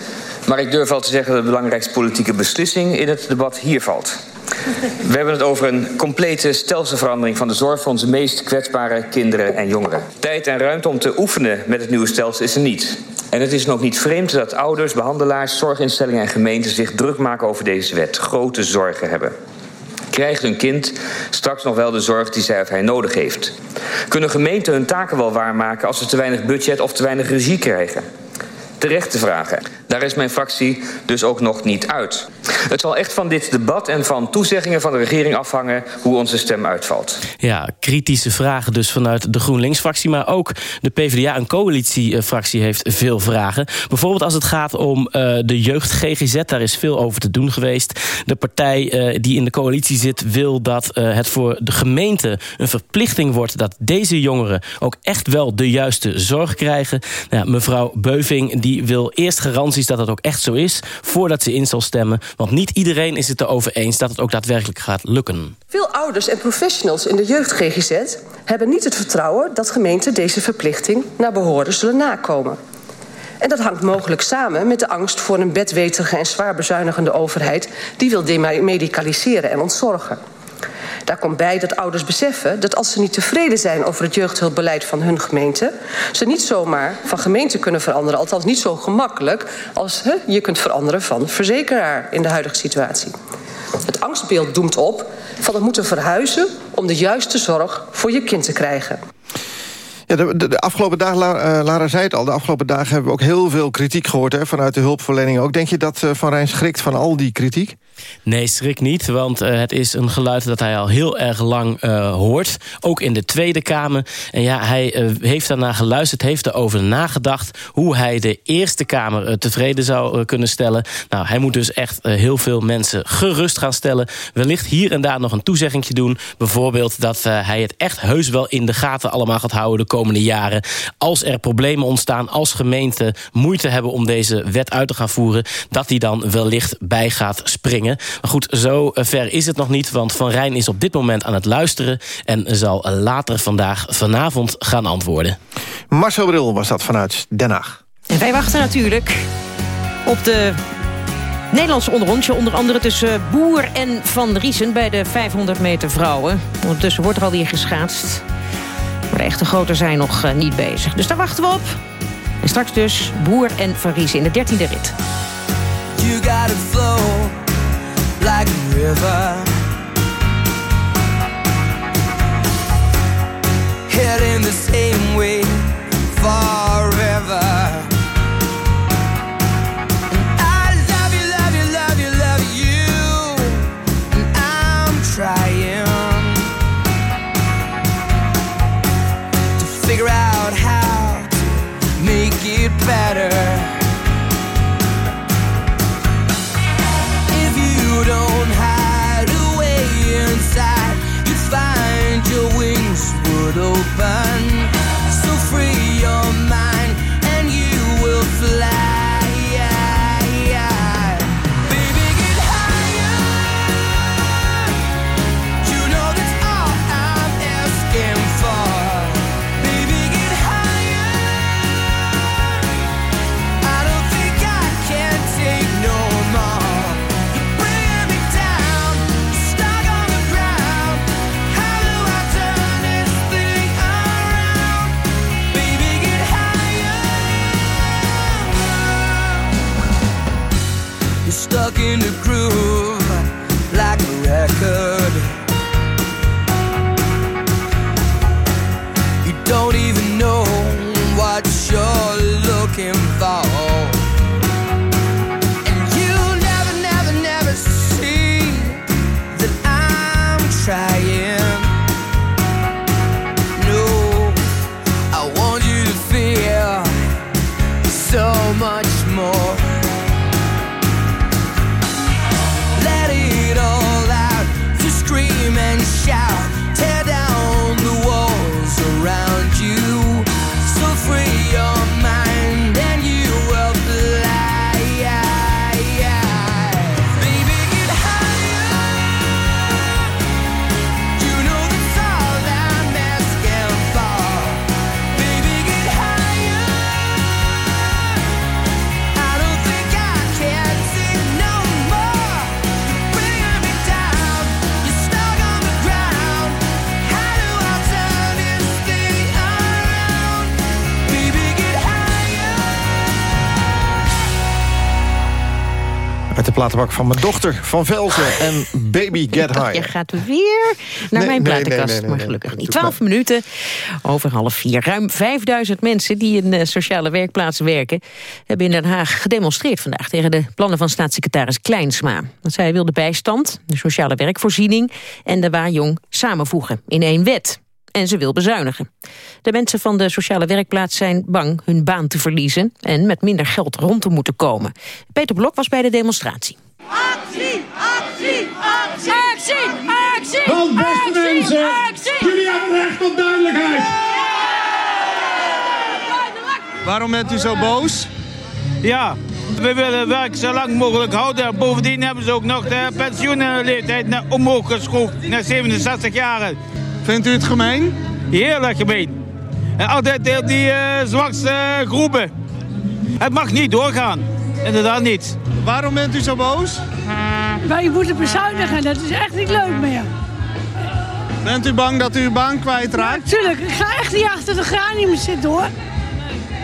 Maar ik durf wel te zeggen dat de belangrijkste politieke beslissing in het debat hier valt. We hebben het over een complete stelselverandering van de zorg voor onze meest kwetsbare kinderen en jongeren. Tijd en ruimte om te oefenen met het nieuwe stelsel is er niet. En het is nog niet vreemd dat ouders, behandelaars, zorginstellingen en gemeenten zich druk maken over deze wet. Grote zorgen hebben. Krijgt hun kind straks nog wel de zorg die zij of hij nodig heeft? Kunnen gemeenten hun taken wel waarmaken als ze te weinig budget of te weinig regie krijgen? Terechte vragen. Daar is mijn fractie dus ook nog niet uit. Het zal echt van dit debat en van toezeggingen van de regering afhangen hoe onze stem uitvalt. Ja, kritische vragen dus vanuit de GroenLinks-fractie, maar ook de PvdA en coalitiefractie heeft veel vragen. Bijvoorbeeld als het gaat om uh, de jeugd GGZ, daar is veel over te doen geweest. De partij uh, die in de coalitie zit wil dat uh, het voor de gemeente een verplichting wordt dat deze jongeren ook echt wel de juiste zorg krijgen. Nou, mevrouw Beuving die wil eerst garanties dat het ook echt zo is voordat ze in zal stemmen. Want niet iedereen is het erover eens dat het ook daadwerkelijk gaat lukken. Veel ouders en professionals in de jeugd-GGZ hebben niet het vertrouwen dat gemeenten deze verplichting naar behoren zullen nakomen. En dat hangt mogelijk samen met de angst voor een bedwetige en zwaar bezuinigende overheid die wil demedicaliseren en ontzorgen. Daar komt bij dat ouders beseffen dat als ze niet tevreden zijn over het jeugdhulpbeleid van hun gemeente, ze niet zomaar van gemeente kunnen veranderen. Althans niet zo gemakkelijk als he, je kunt veranderen van verzekeraar in de huidige situatie. Het angstbeeld doemt op van het moeten verhuizen om de juiste zorg voor je kind te krijgen. Ja, de, de, afgelopen dagen, Lara, uh, Lara zei het al... de afgelopen dagen hebben we ook heel veel kritiek gehoord... Hè, vanuit de hulpverlening ook. Denk je dat uh, Van Rijn schrikt van al die kritiek? Nee, schrik niet, want uh, het is een geluid dat hij al heel erg lang uh, hoort. Ook in de Tweede Kamer. En ja, hij uh, heeft daarna geluisterd, heeft erover nagedacht... hoe hij de Eerste Kamer tevreden zou kunnen stellen. Nou, hij moet dus echt heel veel mensen gerust gaan stellen. Wellicht hier en daar nog een toezeggingje doen. Bijvoorbeeld dat hij het echt heus wel in de gaten allemaal gaat houden... de komende jaren. Als er problemen ontstaan, als gemeenten moeite hebben... om deze wet uit te gaan voeren... dat hij dan wellicht bij gaat springen. Maar goed, zo ver is het nog niet, want Van Rijn is op dit moment aan het luisteren... en zal later vandaag, vanavond, gaan antwoorden. Marcel Bril was dat vanuit Den Haag. En wij wachten natuurlijk op de Nederlands onderrondje, onder andere tussen Boer en Van Riesen... bij de 500 meter vrouwen. Ondertussen wordt er alweer geschaatst. Maar de echte groter zijn nog eh, niet bezig. Dus daar wachten we op. En straks dus Boer en Van Riesen in de 13e rit. You got it flow like a river. Heading the same way forever platenbak van mijn dochter Van Velzen en Baby Get Je High. gaat weer naar Nee, mijn platenkast, nee, nee, nee, maar gelukkig niet. 12 minuten over half vier. Ruim 5000 mensen die in eh, sociale werkplaatsen werken... hebben in Den Haag gedemonstreerd vandaag... tegen de plannen van staatssecretaris Kleinsma. Want zij wil de bijstand, de sociale werkvoorziening... en de Waarjong samenvoegen in één wet. En ze wil bezuinigen. De mensen van de sociale werkplaats zijn bang hun baan te verliezen... en met minder geld rond te moeten komen. Peter Blok was bij de demonstratie. Actie, actie, actie, actie, actie. Want beste actie, mensen, actie. jullie hebben recht op duidelijkheid. Waarom bent u zo boos? Ja, we willen werk zo lang mogelijk houden. Bovendien hebben ze ook nog de pensioenleeftijd naar- omhoog geschroefd naar 67 jaar. Vindt u het gemeen? Heerlijk gemeen. En altijd die eh, zwakste groepen. Het mag niet doorgaan. Inderdaad niet. Waarom bent u zo boos? Wij moeten bezuinigen, dat is echt niet leuk meer. Bent u bang dat u uw baan kwijtraakt? Tuurlijk, ik ga echt niet achter de granium zitten hoor.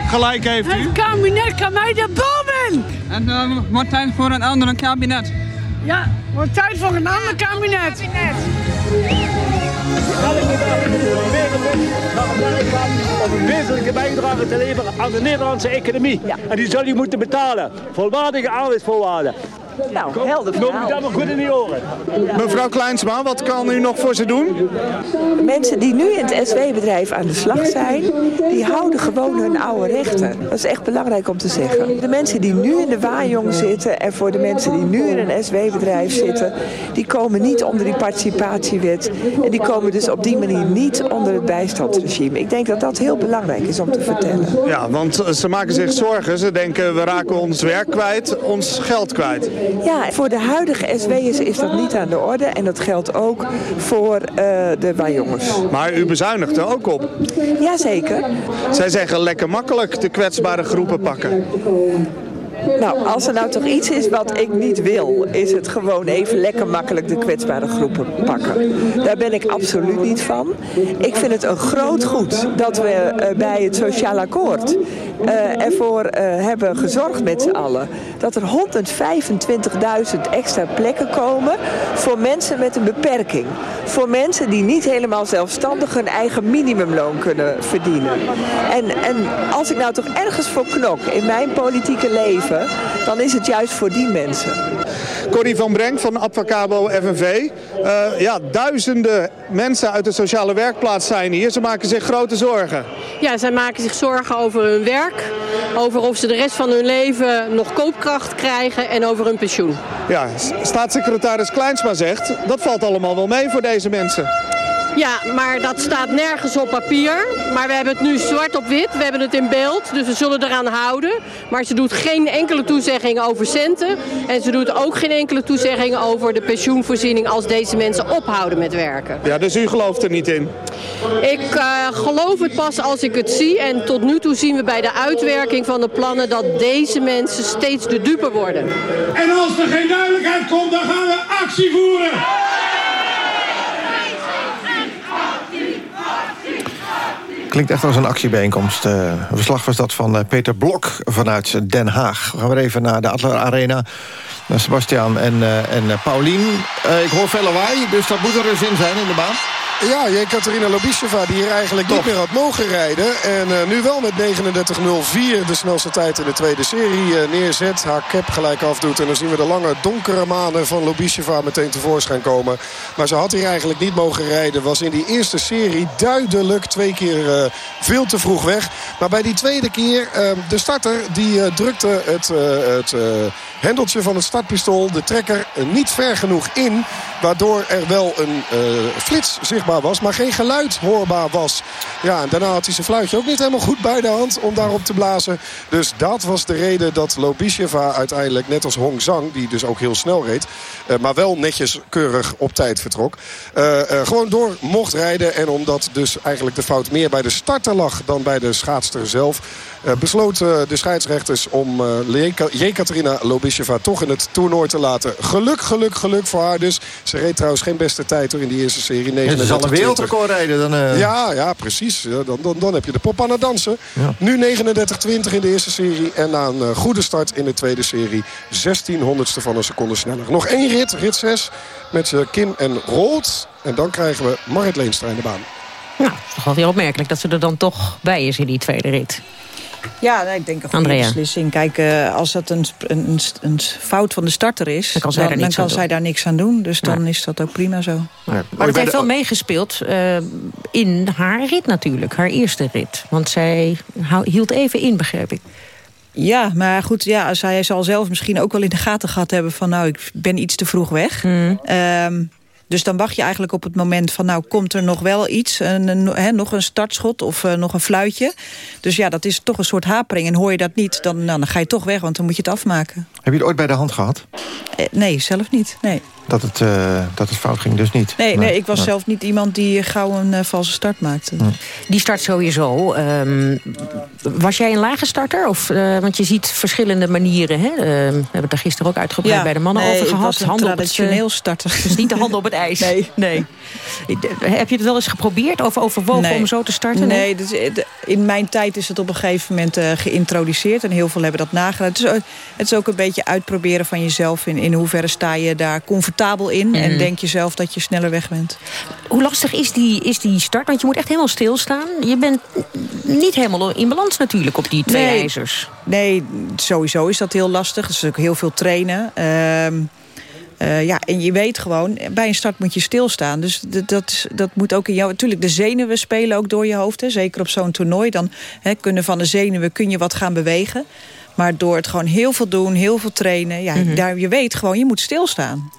Gelijk heeft u. Het kabinet kan mij de boom in. En dan wordt tijd voor een ander kabinet. Ja, wordt tijd voor een ander kabinet. Om een wezenlijke bijdrage te leveren aan de Nederlandse economie. En die zal u moeten betalen. Volwaardige arbeidsvoorwaarden. Nou, helder Noem ik dat maar goed in die oren. Mevrouw Kleinsma, wat kan u nog voor ze doen? Mensen die nu in het SW-bedrijf aan de slag zijn, die houden gewoon hun oude rechten. Dat is echt belangrijk om te zeggen. De mensen die nu in de Waarjong zitten en voor de mensen die nu in een SW-bedrijf zitten, die komen niet onder die participatiewet. En die komen dus op die manier niet onder het bijstandsregime. Ik denk dat dat heel belangrijk is om te vertellen. Ja, want ze maken zich zorgen. Ze denken we raken ons werk kwijt, ons geld kwijt. Ja, voor de huidige SW'ers is dat niet aan de orde. En dat geldt ook voor eh, de Waarjongens. Maar u bezuinigt er ook op. Jazeker. Zij zeggen lekker makkelijk de kwetsbare groepen pakken. Nou, als er nou toch iets is wat ik niet wil, is het gewoon even lekker makkelijk de kwetsbare groepen pakken. Daar ben ik absoluut niet van. Ik vind het een groot goed dat we eh, bij het Sociaal Akkoord eh, ervoor eh, hebben gezorgd met z'n allen dat er 125.000 extra plekken komen voor mensen met een beperking. Voor mensen die niet helemaal zelfstandig hun eigen minimumloon kunnen verdienen. En, en als ik nou toch ergens voor knok in mijn politieke leven, dan is het juist voor die mensen. Corrie van Brenk van Advocabo FNV. Eh, ja, duizenden mensen uit de sociale werkplaats zijn hier. Ze maken zich grote zorgen. Ja, zij maken zich zorgen over hun werk, over of ze de rest van hun leven nog koopkracht krijgen en over hun pensioen. Ja, staatssecretaris Kleinsma zegt, dat valt allemaal wel mee voor deze mensen. Ja, maar dat staat nergens op papier. Maar we hebben het nu zwart op wit, we hebben het in beeld, dus we zullen eraan houden. Maar ze doet geen enkele toezegging over centen. En ze doet ook geen enkele toezegging over de pensioenvoorziening als deze mensen ophouden met werken. Ja, dus u gelooft er niet in? Ik eh, geloof het pas als ik het zie. En tot nu toe zien we bij de uitwerking van de plannen dat deze mensen steeds de dupe worden. En als er geen duidelijkheid komt, dan gaan we actie voeren. Klinkt echt als een actiebijeenkomst. Eh, een verslag was dat van eh, Peter Blok vanuit Den Haag. We gaan weer even naar de Adler Arena. Naar Sebastian en, eh, en Paulien. Ik hoor veel lawaai, dus dat moet er een zin zijn in de baan. Ja, Jekaterina Lobisheva die hier eigenlijk niet meer had mogen rijden. En eh, nu wel met 39.04 de snelste tijd in de tweede serie eh, neerzet. Haar cap gelijk afdoet. En dan zien we de lange donkere manen van Lobisheva meteen tevoorschijn komen. Maar ze had hier eigenlijk niet mogen rijden. Was in die eerste serie duidelijk twee keer eh, veel te vroeg weg. Maar bij die tweede keer, eh, de starter die drukte het, het hendeltje van het startpistool, de trekker, niet ver genoeg in. Waardoor er wel een eh, flits zichtbaar was, maar geen geluid hoorbaar was. Ja, en daarna had hij zijn fluitje ook niet helemaal goed bij de hand om daarop te blazen. Dus dat was de reden dat Lobisheva uiteindelijk, net als Hong Zhang... die dus ook heel snel reed, eh, maar wel netjes keurig op tijd vertrok... eh, gewoon door mocht rijden. En omdat dus eigenlijk de fout meer bij de starter lag dan bij de schaatster zelf... eh, besloten de scheidsrechters om eh, Jeka- Jekaterina Lobisheva toch in het toernooi te laten. Geluk, geluk, geluk voor haar dus. Ze reed trouwens geen beste tijd hoor in die eerste serie. Ja, ze zal een 39-20. wereldrecord rijden. Dan, eh, Ja, ja, precies. Ja, dan, dan, dan heb je de pop aan het dansen. Nu 39-20 in de eerste serie. En na een eh, goede start in de tweede serie. 16 honderdste van een seconde sneller. Nog één rit, rit 6. Met eh, Kim en Rolt. En dan krijgen we Marit Leenstra in de baan. Nou, het is toch wel weer opmerkelijk dat ze er dan toch bij is in die tweede rit. Ja, nee, ik denk een goede Andrea. beslissing. Kijk, eh, als dat een, een, een, fout van de starter is... Dan kan zij daar dan, niks kan aan zij doen. daar niks aan doen. Dus dan is dat ook prima zo. Maar het heeft wel meegespeeld eh, in haar rit natuurlijk. Haar eerste rit. Want zij hield even in, begreep ik. Ja, maar goed, ja, zij zal zelf misschien ook wel in de gaten gehad hebben... van nou, ik ben iets te vroeg weg. Mm. Ehm, dus dan wacht je eigenlijk op het moment van... nou, komt er nog wel iets, een, nog een startschot of eh, nog een fluitje. Dus ja, dat is toch een soort hapering. En hoor je dat niet, dan, nou, dan ga je toch weg, want dan moet je het afmaken. Heb je het ooit bij de hand gehad? Eh, nee, zelf niet, nee. Dat het, eh, dat het fout ging, dus niet. Nee, nee, ik was zelf niet iemand die gauw een eh, valse start maakte. Die start sowieso. Ehm, was jij een lage starter? Of, eh, want je ziet verschillende manieren. Hè? Ehm, we hebben het daar gisteren ook uitgebreid Ja, bij de mannen nee, over ik gehad. was een Handen op traditioneel het, eh, starter. Dus niet de handen op het ijs. Nee. nee. Heb je het wel eens geprobeerd of overwogen Nee. om zo te starten? Nee, dus, eh, in mijn tijd is het op een gegeven moment eh, geïntroduceerd. En heel veel hebben dat nagedaan. Het is, het is ook een beetje uitproberen van jezelf. In, in hoeverre sta je daar comfortabel in. Mhm. En denk je zelf dat je sneller weg bent. Hoe lastig is die, is die start? Want je moet echt helemaal stilstaan. Je bent niet helemaal in balans natuurlijk op die twee Nee. ijzers. Nee, sowieso is dat heel lastig. Het is ook heel veel trainen. Ehm, eh, ja, en je weet gewoon, bij een start moet je stilstaan. Dus dat, dat moet ook in jou... Natuurlijk, de zenuwen spelen ook door je hoofd. Hè. Zeker op zo'n toernooi. Dan hè, kunnen van de zenuwen kun je wat gaan bewegen. Maar door het gewoon heel veel doen, heel veel trainen... Ja, Mhm. daar, je weet gewoon, je moet stilstaan.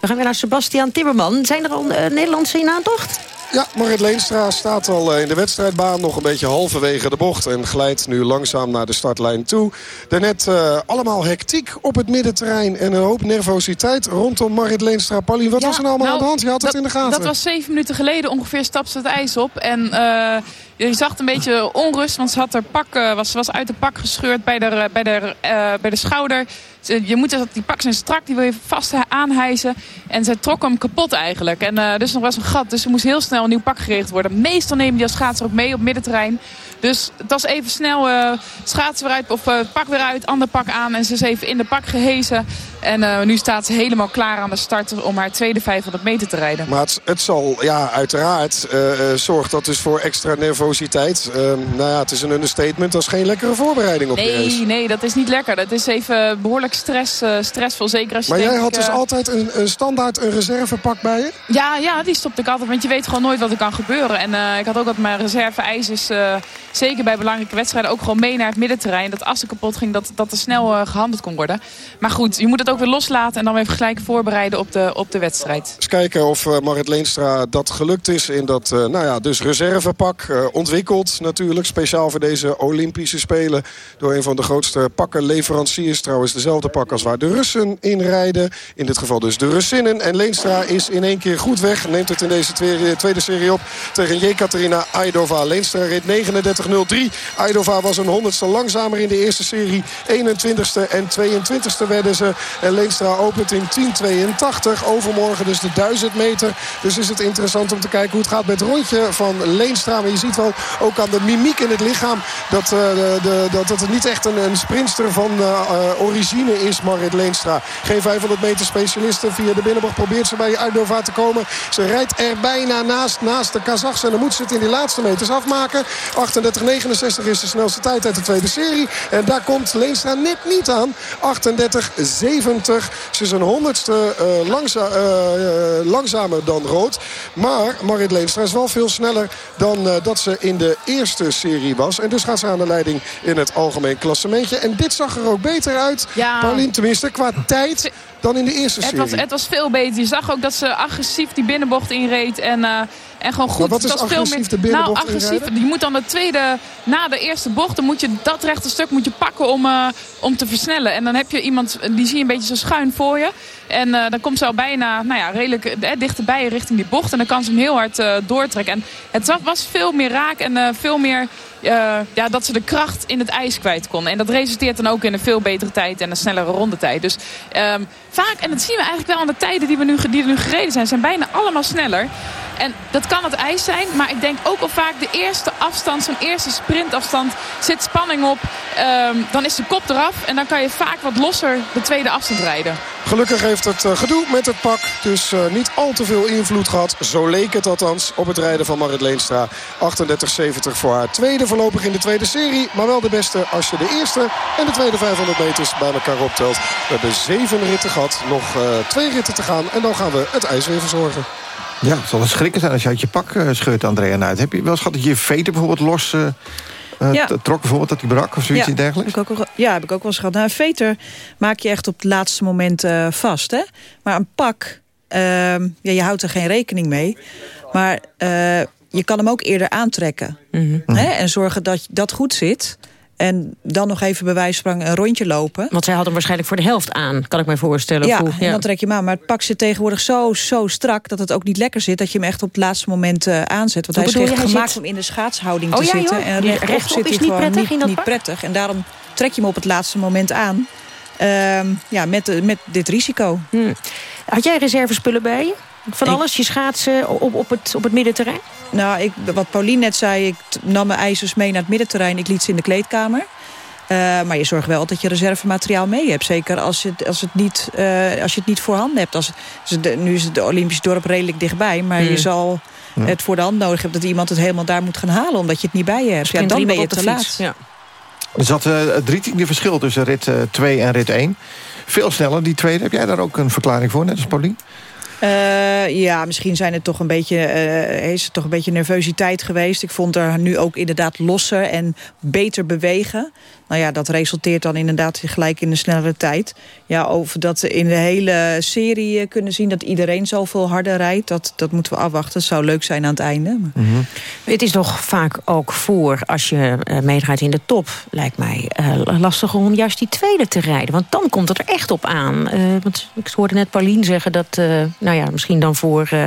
We gaan weer naar Sebastian Timmerman. Zijn er al eh, Nederlandse in aantocht? Ja, Marit Leenstra staat al eh, in de wedstrijdbaan nog een beetje halverwege de bocht. En glijdt nu langzaam naar de startlijn toe. Daarnet eh allemaal hectiek op het middenterrein. En een hoop nervositeit rondom Marit Leenstra. Paulien, wat was er nou allemaal aan de hand? Je had het dat, in de gaten. Dat was zeven minuten geleden ongeveer stapte het ijs op. En eh, je zag een beetje onrust, want ze had haar pak, eh, was, was uit de pak gescheurd bij de, bij de, eh, bij de schouder. Je moet die pak zijn strak, die wil je vast aanhijzen. En ze trok hem kapot eigenlijk. En eh, dus nog was een gat, dus er moest heel snel een nieuw pak geregeld worden. Meestal nemen die als schaatser ook mee op middenterrein. Dus het was even snel eh, schaatsen uit, of eh, pak weer uit, ander pak aan. En ze is even in de pak gehezen. En eh, nu staat ze helemaal klaar aan de start om haar tweede 500 meter te rijden. Maar het, het zal, ja, uiteraard eh, eh, zorgt dat dus voor extra nervositeit. Eh, nou ja, het is een understatement. Dat is geen lekkere voorbereiding op de race. Nee, nee, dat is niet lekker. Dat is even behoorlijk stress, stressvol. Zeker als je Maar jij had dus altijd een, een standaard een reservepak bij je? Ja, ja, die stopte ik altijd. Want je weet gewoon nooit wat er kan gebeuren. En ik had ook dat mijn reserve-ijzers, eh, zeker bij belangrijke wedstrijden, ook gewoon mee naar het middenterrein. Dat als er kapot ging, dat, dat er snel eh, gehandeld kon worden. Maar goed, je moet het ook weer loslaten en dan weer gelijk voorbereiden op de, op de wedstrijd. Eens kijken of eh, Marit Leenstra dat gelukt is in dat eh, nou ja, dus reservepak. eh, ontwikkeld natuurlijk, speciaal voor deze Olympische Spelen. Door een van de grootste pakkenleveranciers. Trouwens dezelfde pak als waar de Russen in rijden. In dit geval dus de Russinnen. En Leenstra is in één keer goed weg. Neemt het in deze tweede, tweede serie op tegen Jekaterina Aidova. Leenstra reed 39.03. Aidova was een honderdste langzamer in de eerste serie. 21ste en 22ste werden ze. En Leenstra opent in 10.82. Overmorgen dus de 1000 meter. Dus is het interessant om te kijken hoe het gaat met het rondje van Leenstra. Maar je ziet wel ook aan de mimiek in het lichaam... dat, eh, de, dat, dat het niet echt een, een van eh, eh, origine is, Marit Leenstra. Geen 500 meter specialiste. Via de binnenbocht probeert ze bij Aidova te komen. Ze rijdt er bijna naast, naast de Kazachs. En dan moet ze het in die laatste meters afmaken. 38.69 is de snelste tijd uit de tweede serie. En daar komt Leenstra net niet aan. 38.70. Ze is een honderdste eh, langza eh, eh, langzamer dan rood. Maar Marit Leenstra is wel veel sneller dan dat ze in de eerste serie was. En dus gaat ze aan de leiding in het algemeen klassementje. En dit zag er ook beter uit, Ja. Paulien, tenminste qua tijd dan in de eerste Het serie. was, het was veel beter. Je zag ook dat ze agressief die binnenbocht inreed. En, eh, en gewoon goed. Maar wat is Het was veel agressief meer, de binnenbocht Nou, agressief. inrijden? Je moet dan de tweede, na de eerste bocht, dan moet je dat rechte stuk moet je pakken om, eh, om te versnellen. En dan heb je iemand, die zie je een beetje zo schuin voor je. En eh, dan komt ze al bijna, nou ja, redelijk eh, dichterbij richting die bocht. En dan kan ze hem heel hard doortrekken. En het wa- was veel meer raak en veel meer eh, ja, dat ze de kracht in het ijs kwijt kon. En dat resulteert dan ook in een veel betere tijd en een snellere rondetijd. Dus ehm, vaak, en dat zien we eigenlijk wel aan de tijden die, we nu, er nu gereden zijn, zijn bijna allemaal sneller. En dat kan het ijs zijn, maar ik denk ook al vaak de eerste afstand, zo'n eerste sprintafstand, zit spanning op. Ehm, dan is de kop eraf en dan kan je vaak wat losser de tweede afstand rijden. Gelukkig heeft het eh, gedoe met het pak dus eh, niet al te veel invloed gehad. Zo leek het althans op het rijden van Marit Leenstra. 38-70 voor haar tweede voorlopig in de tweede serie. Maar wel de beste als je de eerste en de tweede 500 meters bij elkaar optelt. We hebben zeven ritten gehad. Nog eh, twee ritten te gaan. En dan gaan we het ijs weer verzorgen. Ja, het zal een schrikken zijn als je uit je pak eh, scheurt, Andrea Nuit. Heb je wel eens gehad dat je je veten bijvoorbeeld los eh, eh, Ja. trok? Bijvoorbeeld dat die brak of zoiets ja, dergelijks? Heb ik ook, al- ja, heb ik ook wel eens gehad. Nou, een veter maak je echt op het laatste moment eh, vast. Hè? Maar een pak, ehm, ja, je houdt er geen rekening mee. Maar eh, je kan hem ook eerder aantrekken. Hè? En zorgen dat dat goed zit. En dan nog even bij wijze van een rondje lopen. Want zij had hem waarschijnlijk voor de helft aan, kan ik mij voorstellen. Ja, Hoe- en dan trek je hem aan. Maar het pak zit tegenwoordig zo, zo strak... dat het ook niet lekker zit, dat je hem echt op het laatste moment eh, aanzet. Want hij is echt gemaakt zit- om in de schaatshouding Oh te ja, zitten. joh. En rechtop, rechtop zit is hij niet gewoon prettig niet, in dat niet prettig. En daarom trek je hem op het laatste moment aan. Ehm, ja, met, de- met dit risico. Had jij reservespullen bij je? Van alles? Je schaatsen op, op, het, op het middenterrein? Nou, ik, wat Paulien net zei, ik nam mijn ijzers mee naar het middenterrein. Ik liet ze in de kleedkamer. Eh, maar je zorgt wel dat je reservemateriaal mee hebt. Zeker als je, het- als het, niet, eh, als je het niet voorhanden hebt. Als, de- nu is het Olympisch dorp redelijk dichtbij. Maar Hmm. je zal het voor de hand nodig hebben... dat iemand het helemaal daar moet gaan halen... omdat je het niet bij je hebt. Ja, dan ben je te laat. ja. Er zat eh, het drie tiende verschil tussen rit 2 en rit 1. Veel sneller, die tweede. Heb jij daar ook een verklaring voor, net als Paulien? Eh, ja, misschien zijn het toch een beetje, eh, is het toch een beetje nervositeit geweest. Ik vond er nu ook inderdaad losser en beter bewegen. Nou ja, dat resulteert dan inderdaad gelijk in een snellere tijd. Ja, over dat we in de hele serie eh, kunnen zien dat iedereen zoveel harder rijdt... dat, dat moeten we afwachten. Het zou leuk zijn aan het einde. Maar... Het is toch vaak ook voor, als je eh, meedraait in de top... lijkt mij eh, lastig om juist die tweede te rijden. Want dan komt het er echt op aan. Eh, want ik hoorde net Paulien zeggen dat... eh, nou ja, misschien dan voor eh,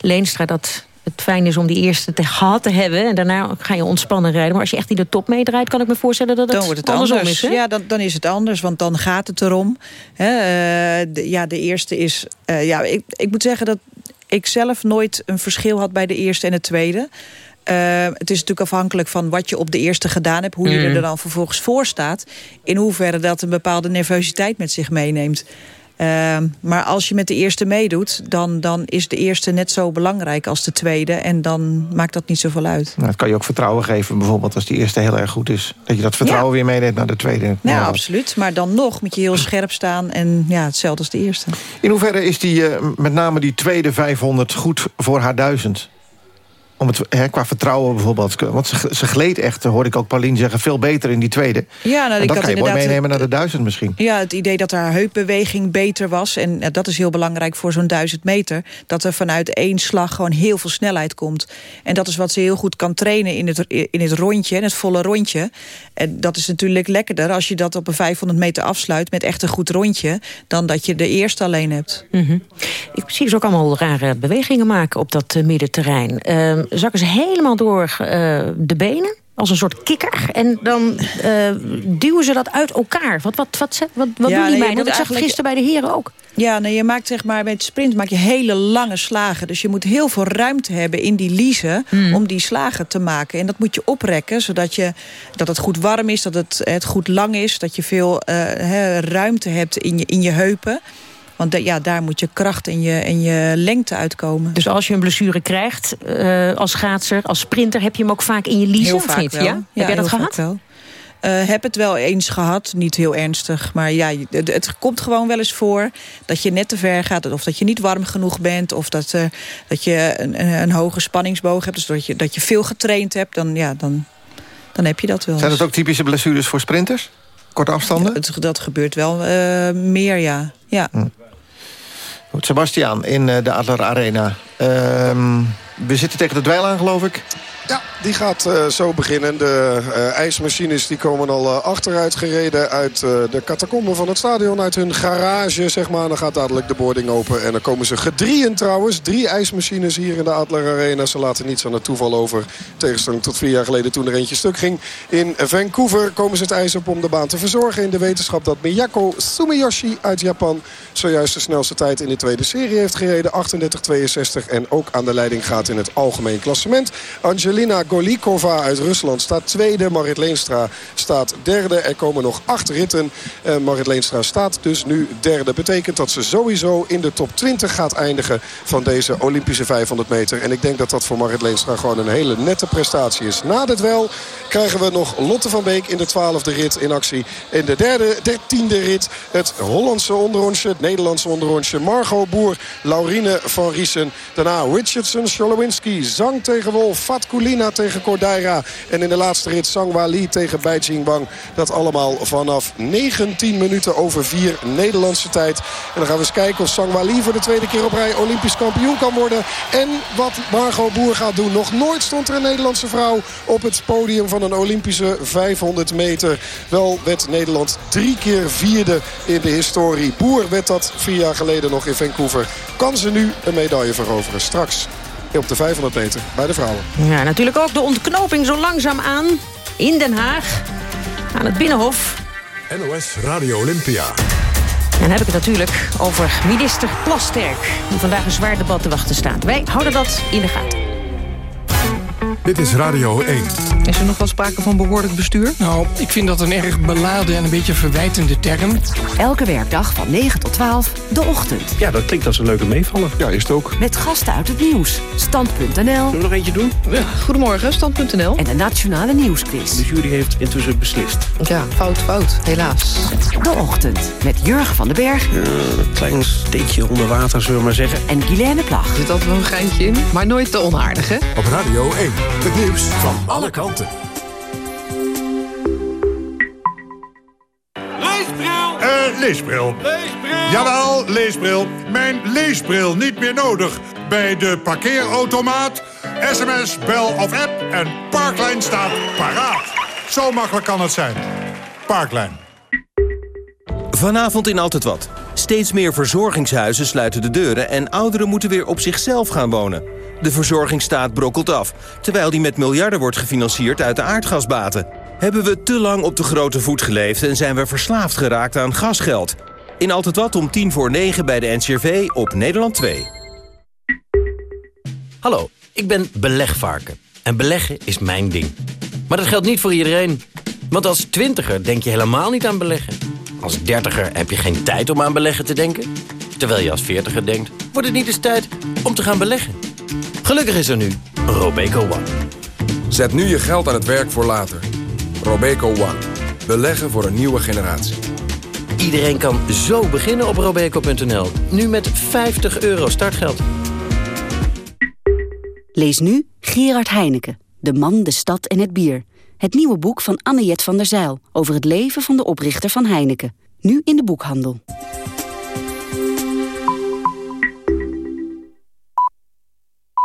Leenstra dat het fijn is om die eerste te, gehad te hebben... en daarna ga je ontspannen rijden. Maar als je echt in de top meedraait... kan ik me voorstellen dat het, dan wordt het andersom anders. is. Hè? Ja, dan, dan is het anders, want dan gaat het erom. Hè, eh, de, ja, de eerste is... eh, ja, ik, ik moet zeggen dat ik zelf nooit een verschil had bij de eerste en de tweede. Eh, het is natuurlijk afhankelijk van wat je op de eerste gedaan hebt... hoe je Mm. er dan vervolgens voor staat. In hoeverre dat een bepaalde nervositeit met zich meeneemt. Eh, maar als je met de eerste meedoet... Dan, dan is de eerste net zo belangrijk als de tweede. En dan maakt dat niet zoveel uit. Nou, het kan je ook vertrouwen geven, bijvoorbeeld als die eerste heel erg goed is. Dat je dat vertrouwen weer meeneemt naar de tweede. Ja, Nou, absoluut. Maar dan nog moet je heel scherp staan. En ja, hetzelfde als de eerste. In hoeverre is die, eh, met name die tweede 500 goed voor haar duizend? Om het, hè, qua vertrouwen bijvoorbeeld. Want ze, ze gleed echt, hoorde ik ook Paulien zeggen, veel beter in die tweede. Ja, nou, en ik dat had kan je mooi meenemen naar de duizend misschien. Ja, het idee dat haar heupbeweging beter was. En ja, dat is heel belangrijk voor zo'n duizend meter. Dat er vanuit één slag gewoon heel veel snelheid komt. En dat is wat ze heel goed kan trainen in het, in het rondje, in het volle rondje. En dat is natuurlijk lekkerder als je dat op een 500 meter afsluit... met echt een goed rondje, dan dat je de eerste alleen hebt. Mhm. Ik zie ze ook allemaal rare bewegingen maken op dat eh, middenterrein. Ehm, zakken ze helemaal door eh, de benen, als een soort kikker. En dan eh, duwen ze dat uit elkaar. Wat, wat, wat, wat, wat Ja, doen die nee, je meiden? Dat zag gisteren bij de heren ook. Ja, nee, je maakt zeg maar met sprint maak je hele lange slagen. Dus je moet heel veel ruimte hebben in die liezen om die slagen te maken. En dat moet je oprekken, zodat je, dat het goed warm is, dat het, het goed lang is, dat je veel eh, ruimte hebt in je, in je heupen. Want ja, daar moet je kracht en je, en je lengte uitkomen. Dus als je een blessure krijgt eh, als schaatser, als sprinter... heb je hem ook vaak in je liezen, Heel of vaak niet? wel. Ja? Heb jij dat gehad? wel. Eh, heb het wel eens gehad, niet heel ernstig. Maar ja, het, het komt gewoon wel eens voor dat je net te ver gaat. Of dat je niet warm genoeg bent. Of dat, eh, dat je een, een, hoge spanningsboog hebt. Dus dat je, dat je veel getraind hebt. Dan, ja, dan, dan heb je dat wel Zijn dat ook typische blessures voor sprinters? Korte afstanden? Het, dat gebeurt wel eh, meer, ja. ja. Goed, Sebastiaan in eh, de Adler Arena. Ehm, we zitten tegen de dweil aan, geloof ik. Die gaat eh, zo beginnen. De eh, ijsmachines die komen al eh, achteruit gereden uit de catacomben van het stadion. Uit hun garage, zeg maar. Dan gaat dadelijk de boarding open. En dan komen ze gedrieën trouwens. Drie ijsmachines hier in de Adler Arena. Ze laten niets aan het toeval over. Tegenstelling tot vier jaar geleden toen er eentje stuk ging. In Vancouver komen ze het ijs op om de baan te verzorgen. In de wetenschap dat Miyako Sumiyoshi uit Japan... zojuist de snelste tijd in de tweede serie heeft gereden. 38-62 en ook aan de leiding gaat in het algemeen klassement. Angelina Golikova uit Rusland staat tweede. Marit Leenstra staat derde. Er komen nog acht ritten. Marit Leenstra staat dus nu derde. Betekent dat ze sowieso in de top 20 gaat eindigen van deze Olympische 500 meter. En ik denk dat dat voor Marit Leenstra gewoon een hele nette prestatie is. Na dit wel krijgen we nog Lotte van Beek in de twaalfde rit in actie. In de derde, dertiende rit het Hollandse onderrondje, het Nederlandse onderrondje. Margot Boer, Laurine van Riesen. Daarna Richardson, Scholowinski, Zang tegen Wolf, Fatkulina tegen Cordaira. En in de laatste rit Sangwa Lee tegen Beijing Wang. Dat allemaal vanaf 19 minuten over 4 Nederlandse tijd. En dan gaan we eens kijken of Sangwa Lee voor de tweede keer op rij Olympisch kampioen kan worden. En wat Margot Boer gaat doen. Nog nooit stond er een Nederlandse vrouw op het podium van een Olympische 500 meter. Wel werd Nederland drie keer vierde in de historie. Boer werd dat vier jaar geleden nog in Vancouver. Kan ze nu een medaille veroveren? Straks op de 500 meter bij de vrouwen. Ja, natuurlijk ook de ontknoping zo langzaam aan in Den Haag. Aan het Binnenhof. NOS Radio Olympia. En dan heb ik het natuurlijk over minister Plasterk... die vandaag een zwaar debat te wachten staat. Wij houden dat in de gaten. Dit is Radio 1. Is er nog wel sprake van behoorlijk bestuur? Nou, ik vind dat een erg beladen en een beetje verwijtende term. Elke werkdag van 9 tot 12, de ochtend. Ja, dat klinkt als een leuke meevaller. Ja, is het ook. Met gasten uit het nieuws. Stand.nl. Zullen we nog eentje doen? Ja, goedemorgen, Stand.nl. En de Nationale Nieuwsquiz. De jury heeft intussen beslist. Ja, fout, fout, helaas. De ochtend met Jurgen van den Berg Ja, een klein steekje onder water, zullen we maar zeggen. en Guilaine Plag. Er zit altijd wel een geintje in, maar nooit te onaardig, hè? Op Radio 1. Het nieuws van alle kanten. Eh, leesbril. Leesbril. Jawel, leesbril. Mijn leesbril niet meer nodig. Bij de parkeerautomaat, sms, bel of app en Parklijn staat paraat. Zo makkelijk kan het zijn. Parklijn. Vanavond in Altijd Wat. Steeds meer verzorgingshuizen sluiten de deuren... en ouderen moeten weer op zichzelf gaan wonen. De verzorgingsstaat brokkelt af, terwijl die met miljarden wordt gefinancierd uit de aardgasbaten. Hebben we te lang op de grote voet geleefd en zijn we verslaafd geraakt aan gasgeld? In Altijd Wat om tien voor negen bij de NCRV op Nederland 2. Hallo, ik ben belegvarken. En beleggen is mijn ding. Maar dat geldt niet voor iedereen. Want als twintiger denk je helemaal niet aan beleggen. Als dertiger heb je geen tijd om aan beleggen te denken. Terwijl je als veertiger denkt, wordt het niet eens tijd om te gaan beleggen. Gelukkig is er nu Robeco One. Zet nu je geld aan het werk voor later. Robeco One. Beleggen voor een nieuwe generatie. Iedereen kan zo beginnen op robeco.nl. Nu met 50 euro startgeld. Lees nu Gerard Heineken, De man, de stad en het bier. Het nieuwe boek van Anne-Jet van der Zijl... over het leven van de oprichter van Heineken. Nu in de boekhandel.